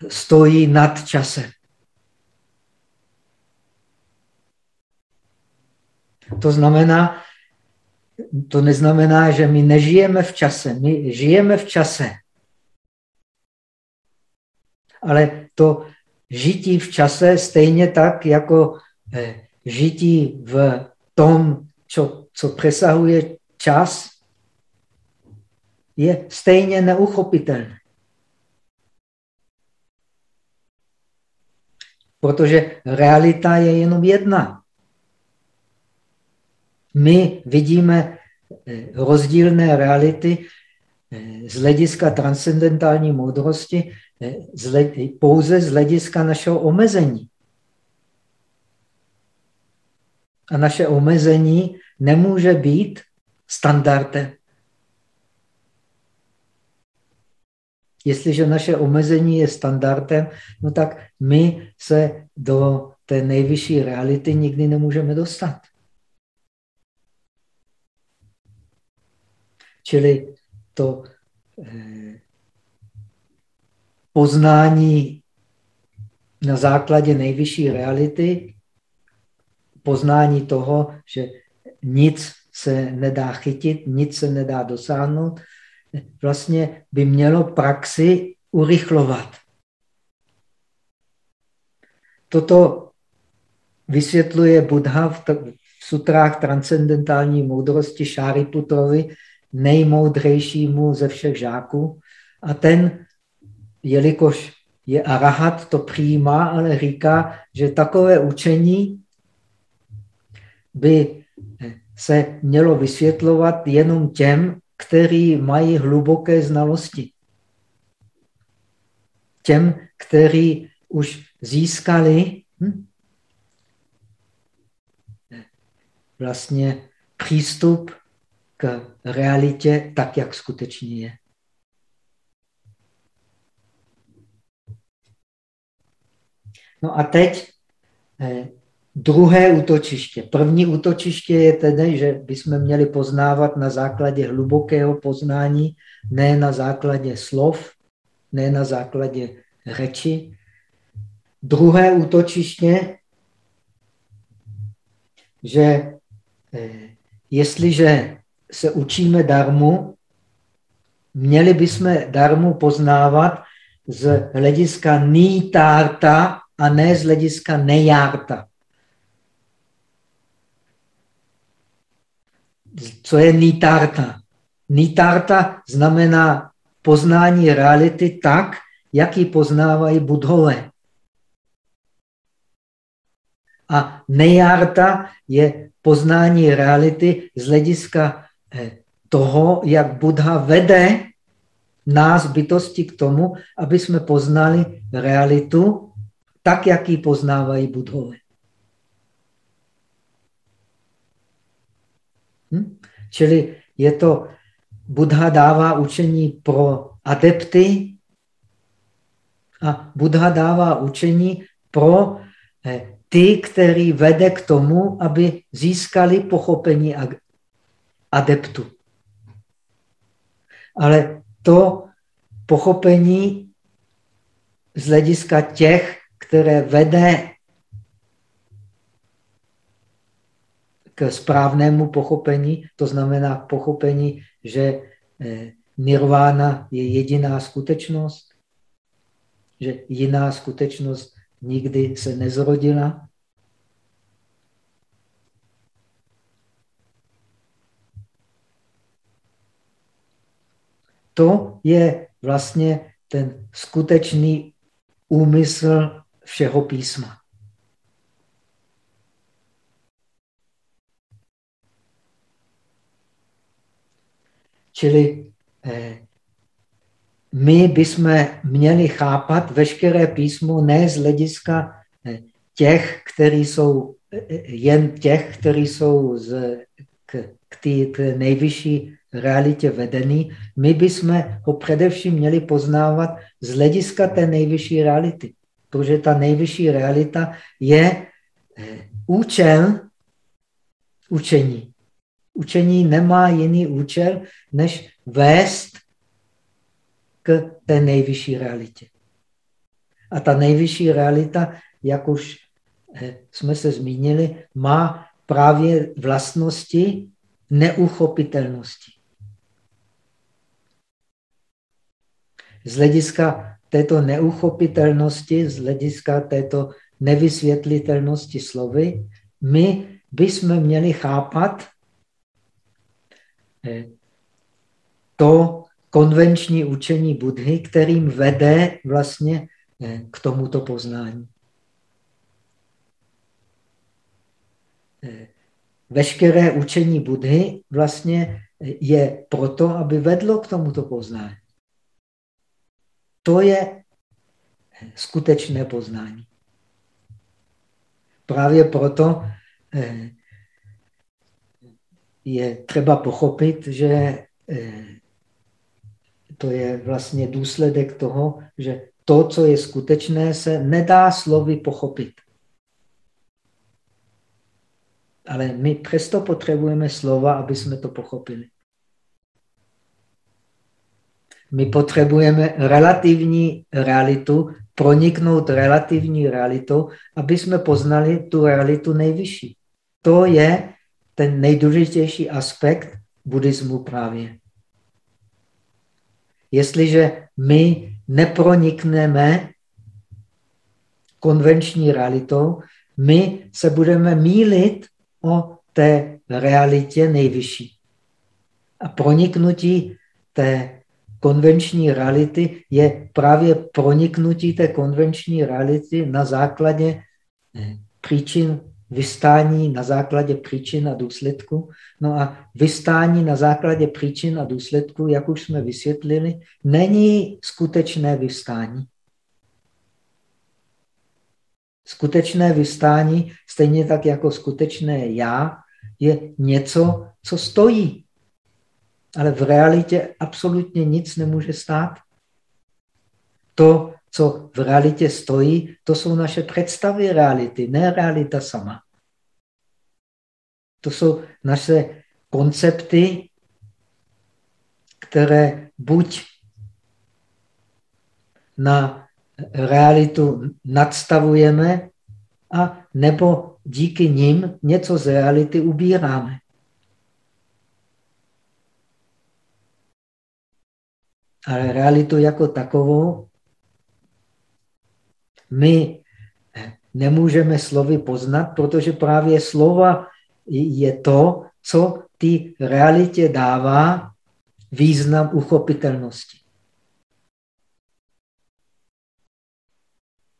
stojí nad časem. To znamená, to neznamená, že my nežijeme v čase, my žijeme v čase. Ale to žití v čase stejně tak, jako eh, žití v tom, co, co přesahuje čas, je stejně neuchopitelné. Protože realita je jenom jedna. My vidíme eh, rozdílné reality eh, z hlediska transcendentální moudrosti pouze z hlediska našeho omezení. A naše omezení nemůže být standardem. Jestliže naše omezení je standardem, no tak my se do té nejvyšší reality nikdy nemůžeme dostat. Čili to eh, poznání na základě nejvyšší reality, poznání toho, že nic se nedá chytit, nic se nedá dosáhnout, vlastně by mělo praxi urychlovat. Toto vysvětluje Buddha v, sutrách transcendentální moudrosti Šáriputrovi, nejmoudřejšímu ze všech žáků. A ten jelikož je arahat, to přijímá, ale říká, že takové učení by se mělo vysvětlovat jenom těm, kteří mají hluboké znalosti. Těm, kteří už získali hm, vlastně přístup k realitě tak, jak skutečně je. No a teď eh, druhé útočiště. První útočiště je tedy, že bychom měli poznávat na základě hlubokého poznání, ne na základě slov, ne na základě řeči. Druhé útočiště, že eh, jestliže se učíme darmu, měli bychom darmu poznávat z hlediska nítárta a ne z hlediska nejárta. Co je nítárta? Nítárta znamená poznání reality tak, jak ji poznávají budhové. A nejárta je poznání reality z hlediska eh, toho, jak Buddha vede nás bytosti k tomu, aby jsme poznali realitu tak, jak ji poznávají budhové. Hm? Čili je to, Buddha dává učení pro adepty a Buddha dává učení pro eh, ty, který vede k tomu, aby získali pochopení adeptu. Ale to pochopení z hlediska těch, které vede k správnému pochopení, to znamená pochopení, že eh, nirvána je jediná skutečnost, že jiná skutečnost nikdy se nezrodila. To je vlastně ten skutečný úmysl všeho písma. Čili eh, my bychom měli chápat veškeré písmo ne z hlediska eh, těch, kteří jsou eh, jen těch, kteří jsou z, k, k té nejvyšší realitě vedený. My bychom ho především měli poznávat z hlediska té nejvyšší reality. Protože ta nejvyšší realita je účel učení. Učení nemá jiný účel, než vést k té nejvyšší realitě. A ta nejvyšší realita, jak už eh, jsme se zmínili, má právě vlastnosti neuchopitelnosti. Z hlediska této neuchopitelnosti, z hlediska této nevysvětlitelnosti slovy, my bychom měli chápat eh, to konvenční učení Budhy, kterým vede vlastně eh, k tomuto poznání. Eh, veškeré učení Budhy vlastně je proto, aby vedlo k tomuto poznání. To je skutečné poznání. Právě proto je třeba pochopit, že to je vlastně důsledek toho, že to, co je skutečné, se nedá slovy pochopit. Ale my přesto potřebujeme slova, aby jsme to pochopili. My potřebujeme relativní realitu, proniknout relativní realitou, aby jsme poznali tu realitu nejvyšší. To je ten nejdůležitější aspekt buddhismu právě. Jestliže my nepronikneme konvenční realitou, my se budeme mílit o té realitě nejvyšší. A proniknutí té konvenční reality je právě proniknutí té konvenční reality na základě eh, příčin vystání na základě příčin a důsledku. No a vystání na základě příčin a důsledku, jak už jsme vysvětlili, není skutečné vystání. Skutečné vystání, stejně tak jako skutečné já, je něco, co stojí. Ale v realitě absolutně nic nemůže stát. To, co v realitě stojí, to jsou naše představy reality, ne realita sama. To jsou naše koncepty, které buď na realitu nadstavujeme, a nebo díky nim něco z reality ubíráme. Ale realitu jako takovou my nemůžeme slovy poznat, protože právě slova je to, co ty realitě dává význam uchopitelnosti.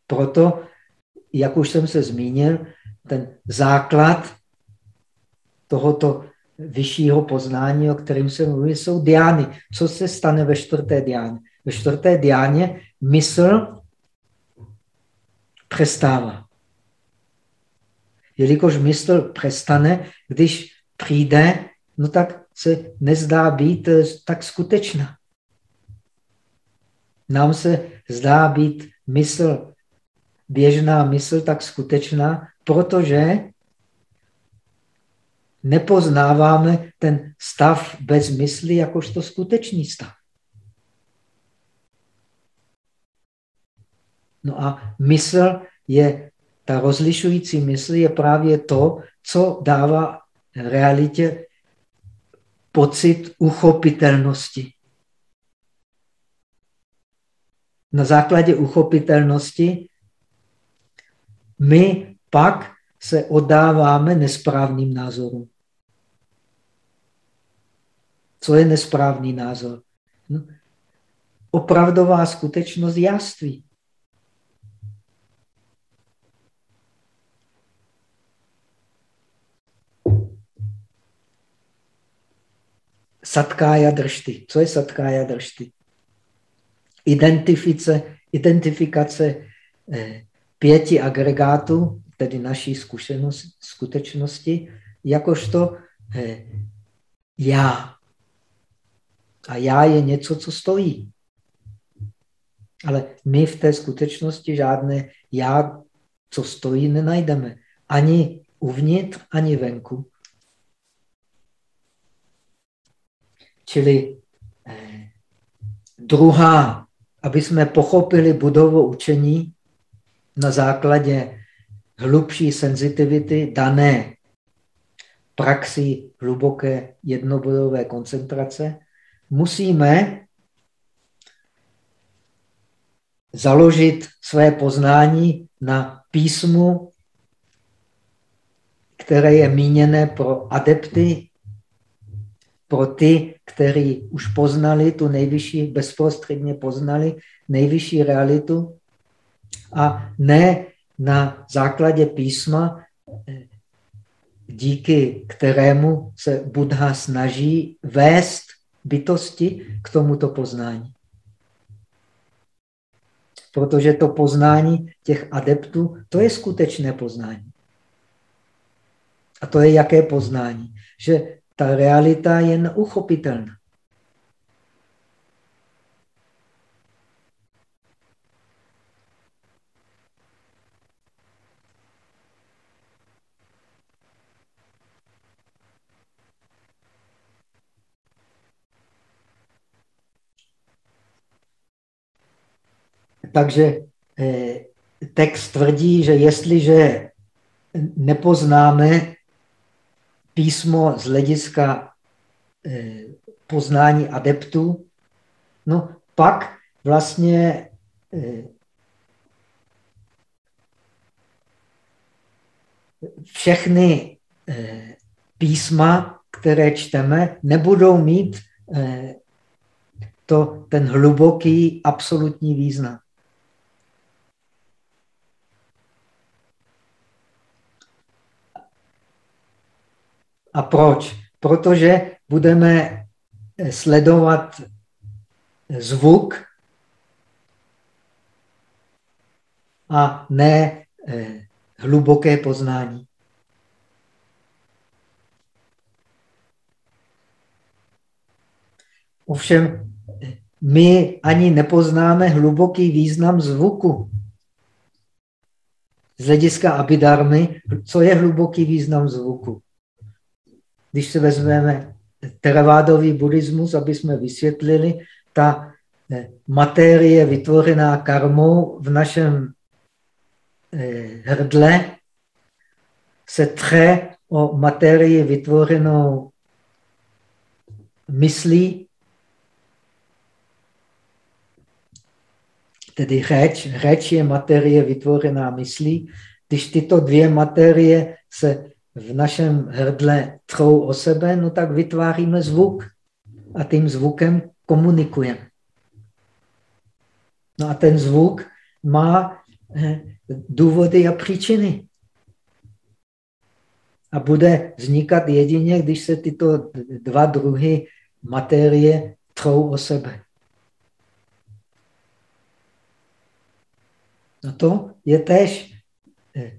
Proto, jak už jsem se zmínil, ten základ tohoto vyššího poznání, o kterém se mluví, jsou diány. Co se stane ve čtvrté diáně? Ve čtvrté diáně mysl přestává. Jelikož mysl přestane, když přijde, no tak se nezdá být eh, tak skutečná. Nám se zdá být mysl, běžná mysl tak skutečná, protože nepoznáváme ten stav bez mysli jakožto skutečný stav. No a mysl je, ta rozlišující mysl je právě to, co dává realitě pocit uchopitelnosti. Na základě uchopitelnosti my pak se oddáváme nesprávným názorům. Co je nesprávný názor? No, opravdová skutečnost jáství. Satkája držty. Co je satkája držty? Identifice, identifikace eh, pěti agregátů, tedy naší zkušenost, skutečnosti, jakožto eh, já. A já je něco, co stojí. Ale my v té skutečnosti žádné já, co stojí, nenajdeme. Ani uvnitř, ani venku. Čili eh, druhá, aby jsme pochopili budovu učení na základě hlubší senzitivity dané praxi hluboké jednobodové koncentrace, musíme založit své poznání na písmu, které je míněné pro adepty, pro ty, kteří už poznali tu nejvyšší, bezprostředně poznali nejvyšší realitu a ne na základě písma, díky kterému se Buddha snaží vést bytosti k tomuto poznání. Protože to poznání těch adeptů, to je skutečné poznání. A to je jaké poznání? Že ta realita je neuchopitelná. Takže eh, text tvrdí, že jestliže nepoznáme písmo z hlediska eh, poznání adeptů, no pak vlastně eh, všechny písma, které čteme, nebudou mít to, ten hluboký absolutní význam. A proč? Protože budeme sledovat zvuk a ne eh, hluboké poznání. Ovšem, my ani nepoznáme hluboký význam zvuku. Z hlediska abidarmy, co je hluboký význam zvuku? Když se vezmeme teravádový buddhismus, aby jsme vysvětlili, ta eh, materie vytvořená karmou v našem eh, hrdle se tře o materii vytvořenou myslí, tedy řeč. Řeč je materie vytvořená myslí. Když tyto dvě materie se v našem hrdle trou o sebe, no tak vytváříme zvuk a tím zvukem komunikujeme. No a ten zvuk má eh, důvody a příčiny. A bude vznikat jedině, když se tyto dva druhy materie trou o sebe. No to je tež eh,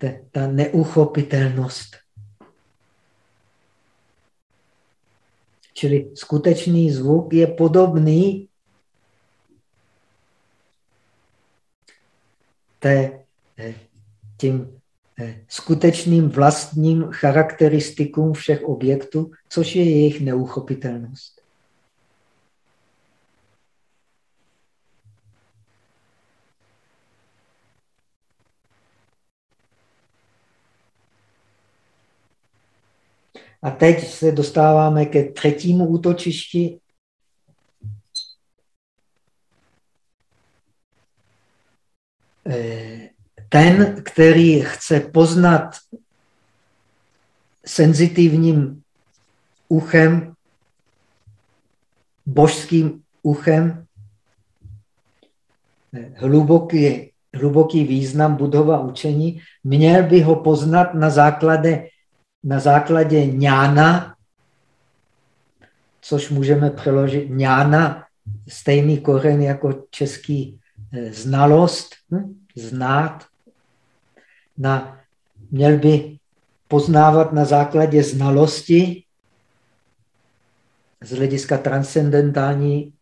vlastně ta neuchopitelnost. Čili skutečný zvuk je podobný té, eh, tím eh, skutečným vlastním charakteristikům všech objektů, což je jejich neuchopitelnost. A teď se dostáváme ke třetímu útočišti. Eh, ten, který chce poznat senzitivním uchem, božským uchem, hluboký, hluboký význam budova učení, měl by ho poznat na základě, na základě ňána, což můžeme přeložit ňána, stejný kořen jako český eh, znalost, hm? znát. Na, měl by poznávat na základě znalosti z hlediska transcendentální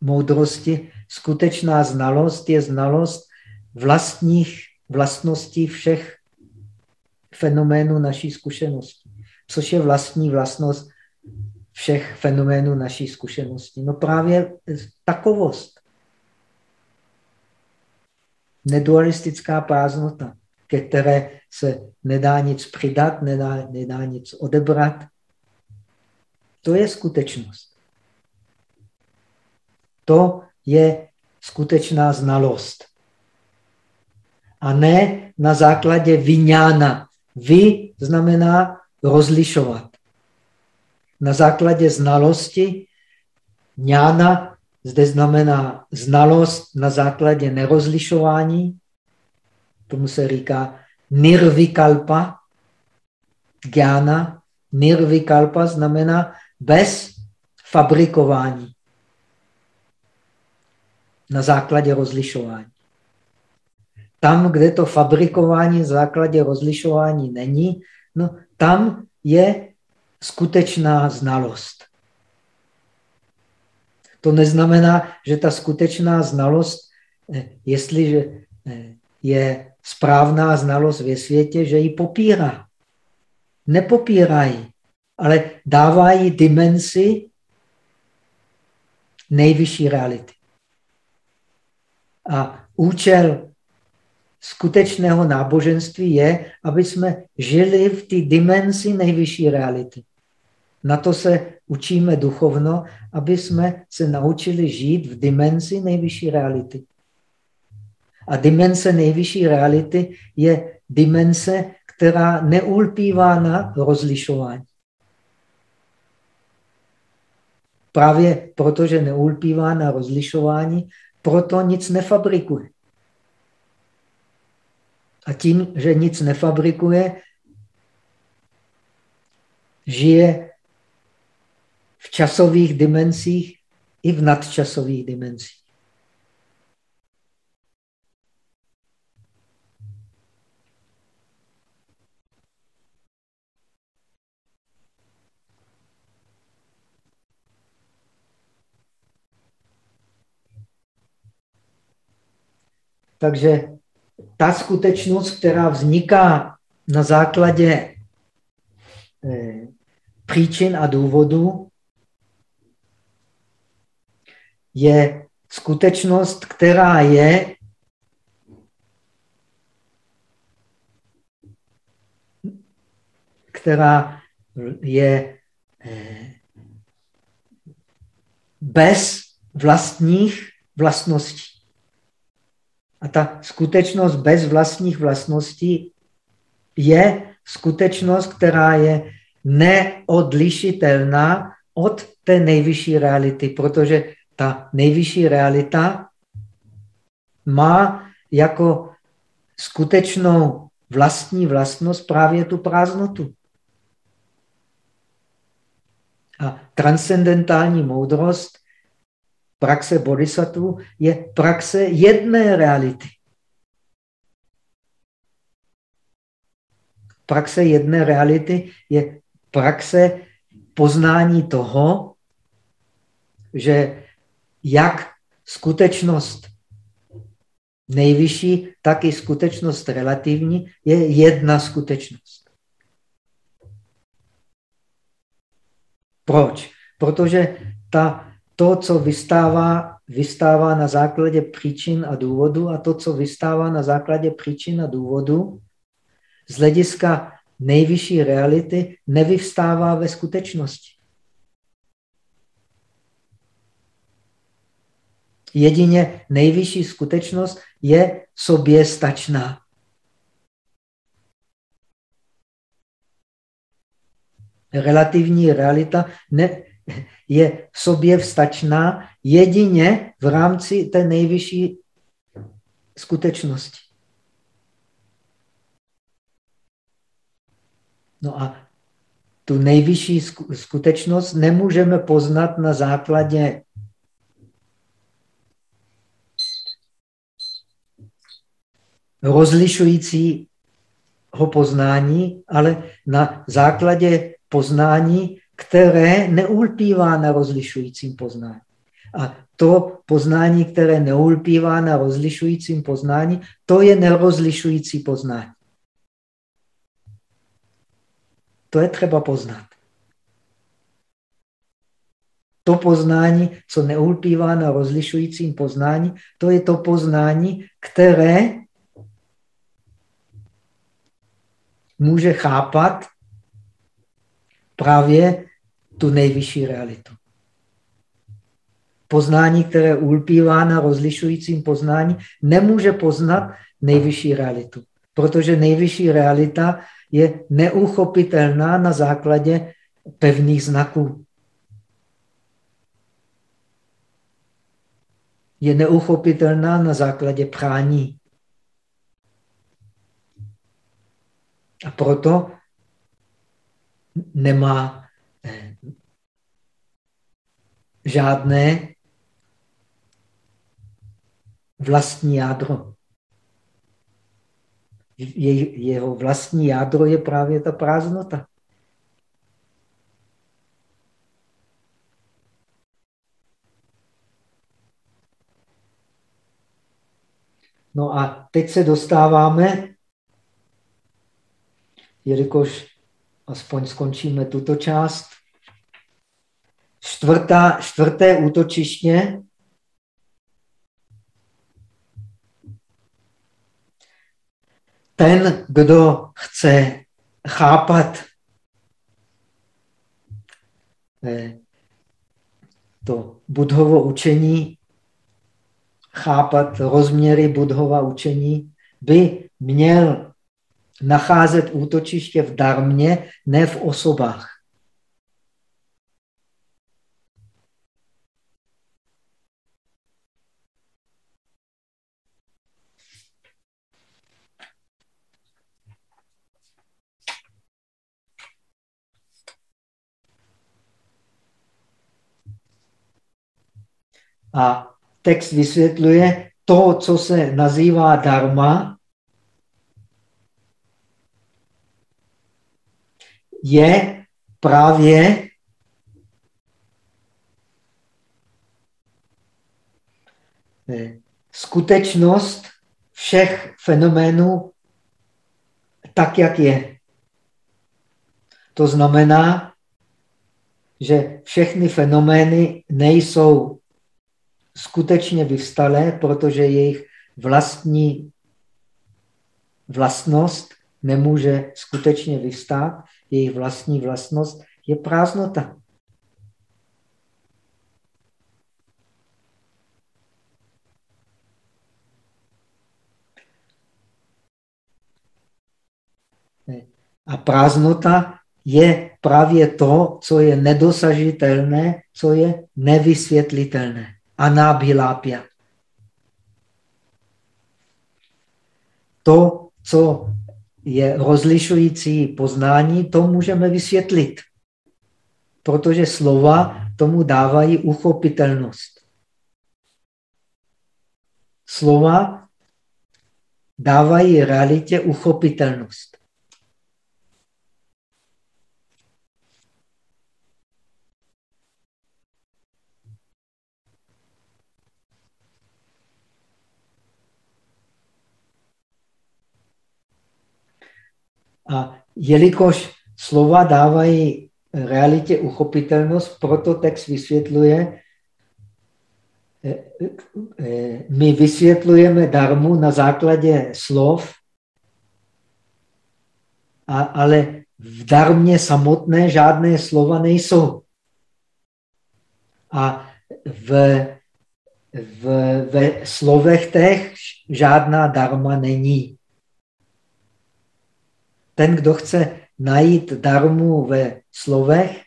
moudrosti. Skutečná znalost je znalost vlastních vlastností všech fenoménů naší zkušenosti. Což je vlastní vlastnost všech fenoménů naší zkušenosti? No právě takovost. Nedualistická prázdnota, ke které se nedá nic přidat, nedá, nedá nic odebrat. To je skutečnost. To je skutečná znalost. A ne na základě vyňána. Vy znamená rozlišovat. Na základě znalosti ňána zde znamená znalost na základě nerozlišování. Tomu se říká nirvikalpa. Gyana. Nirvikalpa znamená bez fabrikování na základě rozlišování. Tam, kde to fabrikování na základě rozlišování není, no, tam je skutečná znalost. To neznamená, že ta skutečná znalost, eh, jestliže eh, je správná znalost ve světě, že ji popírá. Nepopírají, ale dávají dimenzi nejvyšší reality. A účel skutečného náboženství je, aby jsme žili v té dimenzi nejvyšší reality. Na to se učíme duchovno, aby jsme se naučili žít v dimenzi nejvyšší reality. A dimenze nejvyšší reality je dimenze, která neulpívá na rozlišování. Právě protože neulpívá na rozlišování, proto nic nefabrikuje. A tím, že nic nefabrikuje, žije v časových dimenzích i v nadčasových dimenzích. Takže ta skutečnost, která vzniká na základě eh, příčin a důvodů, je skutečnost, která je která je eh, bez vlastních vlastností. A ta skutečnost bez vlastních vlastností je skutečnost, která je neodlišitelná od té nejvyšší reality, protože ta nejvyšší realita má jako skutečnou vlastní vlastnost právě tu prázdnotu. A transcendentální moudrost praxe bodhisattva je praxe jedné reality. Praxe jedné reality je praxe poznání toho, že jak skutečnost nejvyšší, tak i skutečnost relativní je jedna skutečnost. Proč? Protože ta to, co vystává, vystává na základě příčin a důvodu a to, co vystává na základě příčin a důvodu, z hlediska nejvyšší reality nevyvstává ve skutečnosti. Jedině nejvyšší skutečnost je sobě stačná. Relativní realita ne, je sobě vstačná jedině v rámci té nejvyšší skutečnosti. No a tu nejvyšší skutečnost nemůžeme poznat na základě rozlišujícího poznání, ale na základě poznání, které neulpívá na rozlišujícím poznání. A to poznání, které neulpívá na rozlišujícím poznání, to je nerozlišující poznání. To je třeba poznat. To poznání, co neulpívá na rozlišujícím poznání, to je to poznání, které může chápat právě tu nejvyšší realitu. Poznání, které ulpívá na rozlišujícím poznání, nemůže poznat nejvyšší realitu, protože nejvyšší realita je neuchopitelná na základě pevných znaků. Je neuchopitelná na základě prání. A proto nemá eh, žádné vlastní jádro. Je, jeho vlastní jádro je právě ta prázdnota. No a teď se dostáváme jelikož aspoň skončíme tuto část. Čtvrtá, čtvrté útočiště ten, kdo chce chápat eh, to budhovo učení, chápat rozměry budhova učení, by měl nacházet útočiště v darmě, ne v osobách. A text vysvětluje to, co se nazývá dharma, je právě skutečnost všech fenoménů tak, jak je. To znamená, že všechny fenomény nejsou skutečně vyvstalé, protože jejich vlastní vlastnost nemůže skutečně vyvstát, jejich vlastní vlastnost je prázdnota. A prázdnota je právě to, co je nedosažitelné, co je nevysvětlitelné. Anábhilápia. To, co je rozlišující poznání, to můžeme vysvětlit. Protože slova tomu dávají uchopitelnost. Slova dávají realitě uchopitelnost. A jelikož slova dávají realitě uchopitelnost, proto text vysvětluje, eh, eh, my vysvětlujeme darmu na základě slov a, ale v darmě samotné žádné slova nejsou. A v, v, ve slovech těch žádná darma není. Ten, kdo chce najít darmu ve slovech,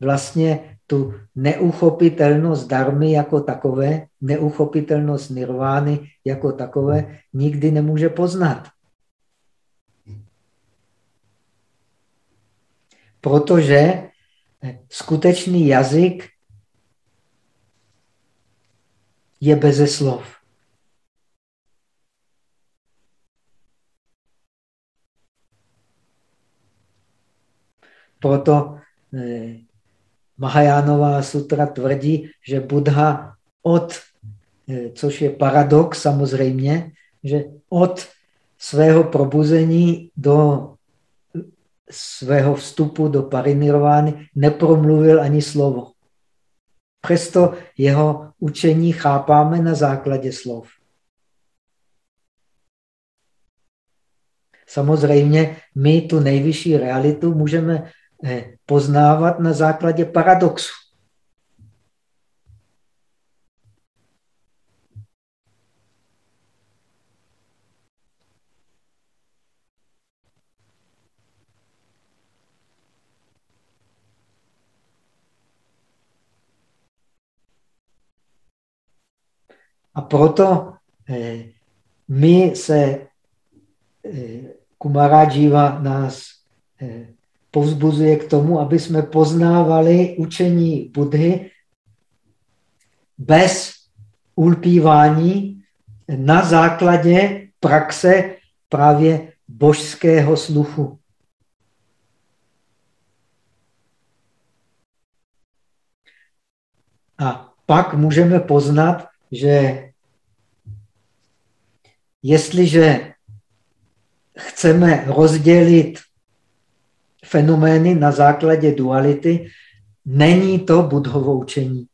vlastně tu neuchopitelnost darmy jako takové, neuchopitelnost nirvány jako takové nikdy nemůže poznat. Protože skutečný jazyk je beze slov. Proto eh, Mahajánová sutra tvrdí, že Buddha od, eh, což je paradox samozřejmě, že od svého probuzení do svého vstupu do parinirvány nepromluvil ani slovo. Přesto jeho učení chápáme na základě slov. Samozřejmě my tu nejvyšší realitu můžeme poznávat na základě paradoxu. A proto eh, my se, eh, Kumarajiva nás eh, povzbuzuje k tomu, aby jsme poznávali učení Budhy bez ulpívání na základě praxe právě božského sluchu. A pak můžeme poznat, že jestliže chceme rozdělit fenomény na základě duality, není to budhovo učení.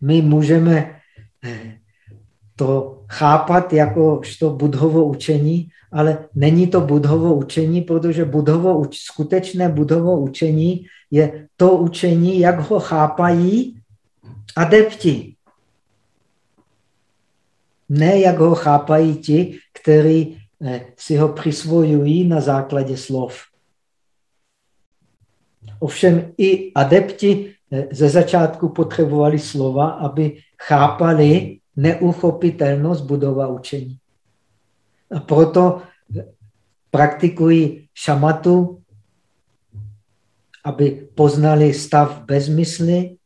My můžeme eh, to chápat jako to budhovo učení, ale není to budhovo učení, protože budhovo, skutečné budhovo učení je to učení, jak ho chápají adepti. Ne jak ho chápají ti, kteří si ho přisvojují na základě slov. Ovšem i adepti eh, ze začátku potřebovali slova, aby chápali neuchopitelnost budova učení. A proto praktikují šamatu, aby poznali stav bezmysly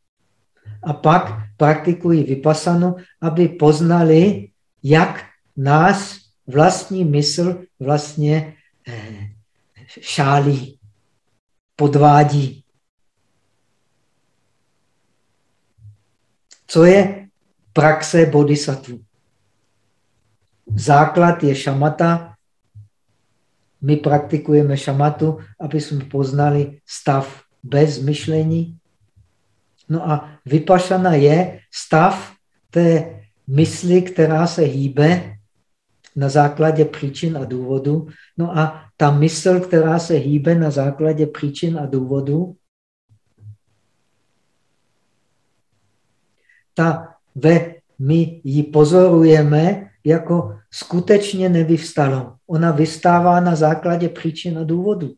a pak praktikují vypasanu, aby poznali, jak nás vlastní mysl vlastně eh, šálí, podvádí. Co je praxe bodhisattva? Základ je šamata. My praktikujeme šamatu, aby jsme poznali stav bez myšlení. No a vypašana je stav té mysli, která se hýbe na základě příčin a důvodu. No a ta mysl, která se hýbe na základě příčin a důvodu, ta ve, my ji pozorujeme jako skutečně nevyvstalo. Ona vystává na základě příčin a důvodu.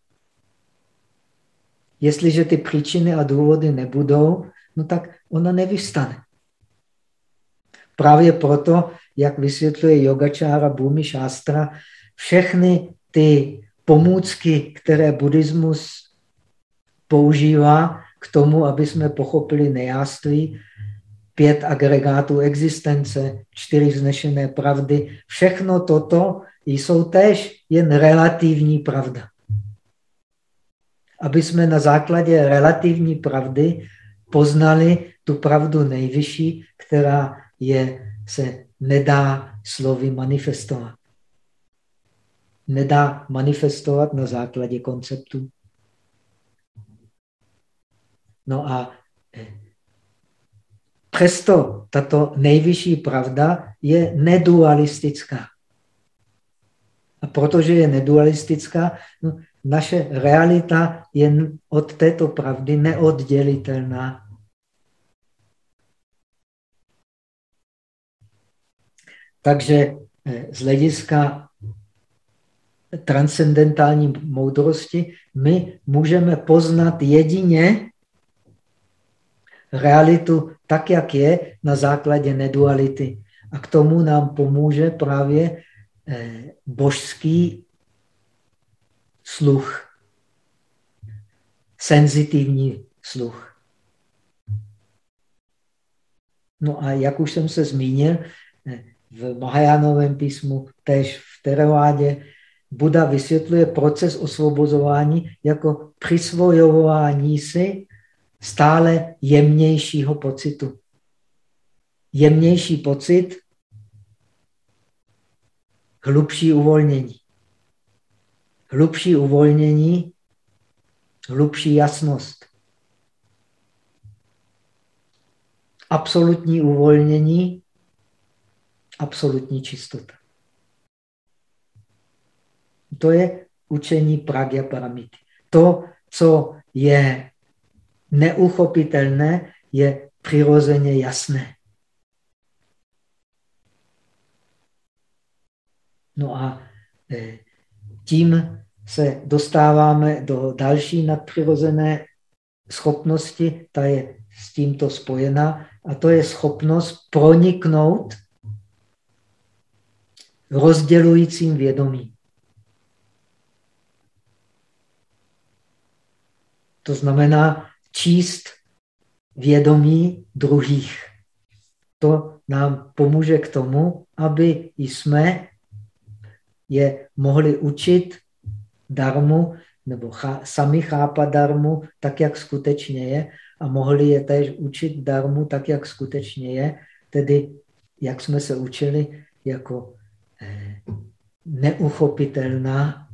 Jestliže ty příčiny a důvody nebudou, no tak ona nevystane. Právě proto, jak vysvětluje yogačára Bhumi Shastra, všechny ty pomůcky, které buddhismus používá k tomu, aby jsme pochopili nejáství, pět agregátů existence, čtyři vznešené pravdy, všechno toto jsou též jen relativní pravda. Aby jsme na základě relativní pravdy poznali tu pravdu nejvyšší, která je, se nedá slovy manifestovat. Nedá manifestovat na základě konceptu. No a Přesto tato nejvyšší pravda je nedualistická. A protože je nedualistická, no, naše realita je od této pravdy neoddělitelná. Takže eh, z hlediska transcendentální moudrosti my můžeme poznat jedině realitu tak, jak je, na základě neduality. A k tomu nám pomůže právě eh, božský sluch, senzitivní sluch. No a jak už jsem se zmínil, eh, v Mahajánovém písmu, tež v Teravádě, Buda vysvětluje proces osvobozování jako přisvojování si stále jemnějšího pocitu. Jemnější pocit, hlubší uvolnění. Hlubší uvolnění, hlubší jasnost. Absolutní uvolnění, absolutní čistota. To je učení Pragya Paramity. To, co je neuchopitelné, je přirozeně jasné. No a e, tím se dostáváme do další nadpřirozené schopnosti, ta je s tímto spojená, a to je schopnost proniknout rozdělujícím vědomím. To znamená číst vědomí druhých. To nám pomůže k tomu, aby jsme je mohli učit darmu nebo chá, sami chápat darmu tak, jak skutečně je a mohli je též učit darmu tak, jak skutečně je, tedy jak jsme se učili jako neuchopitelná,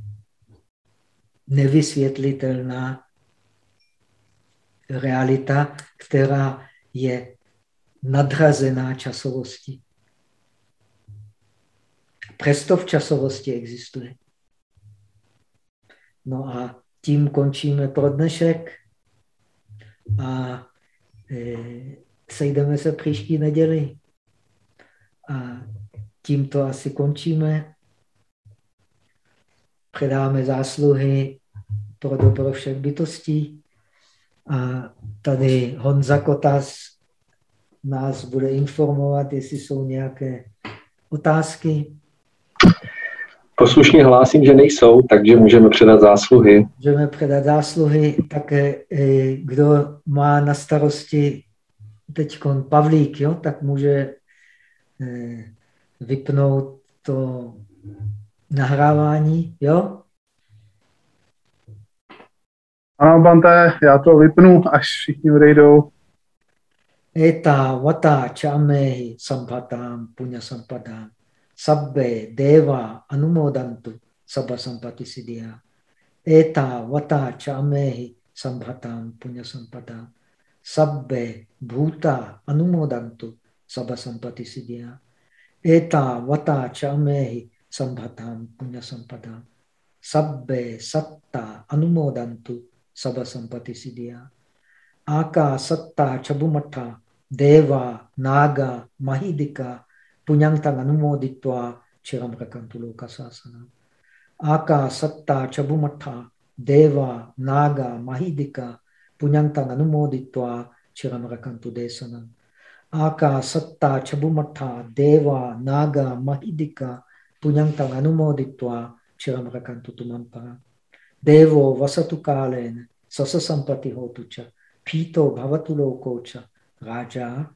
nevysvětlitelná realita, která je nadřazená časovosti. Přesto v časovosti existuje. No a tím končíme pro dnešek a e, sejdeme se příští neděli. A tímto asi končíme. Předáme zásluhy pro dobro všech bytostí. A tady Honza Kotas nás bude informovat, jestli jsou nějaké otázky. Poslušně hlásím, že nejsou, takže můžeme předat zásluhy. Můžeme předat zásluhy. Také eh, kdo má na starosti teď Pavlík, jo, tak může eh, vypnout to nahrávání, jo? Ano, Bante, já to vypnu, až všichni odejdou. Eta vata chamehi sampatam punya sampadam sabbe deva anumodantu sabha sampati siddhya. Eta vata chamehi sambhatam punya sampadam sabbe bhuta anumodantu sabha sampati siddhya. Eta vata chamehi sambhatam punya sampadam sabbe satta anumodantu sabha sampati siddhya. Aka satta chabumata deva naga mahidika punyantang anumoditva chiram rakantu lokasasana. Aka satta chabumata deva naga mahidika punyantang anumoditva chiram rakantu desanam. Aka satta chabumata deva naga mahidika punyantang anumoditva chiram rakantu tumampara. Devo vasatu kalena sasa sampati hotucha, pito bhavatu lokocha, raja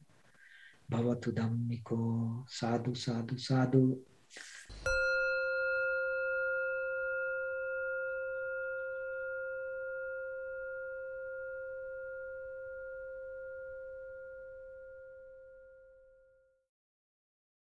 bhavatu dhammiko, sadhu, sadhu, sadhu.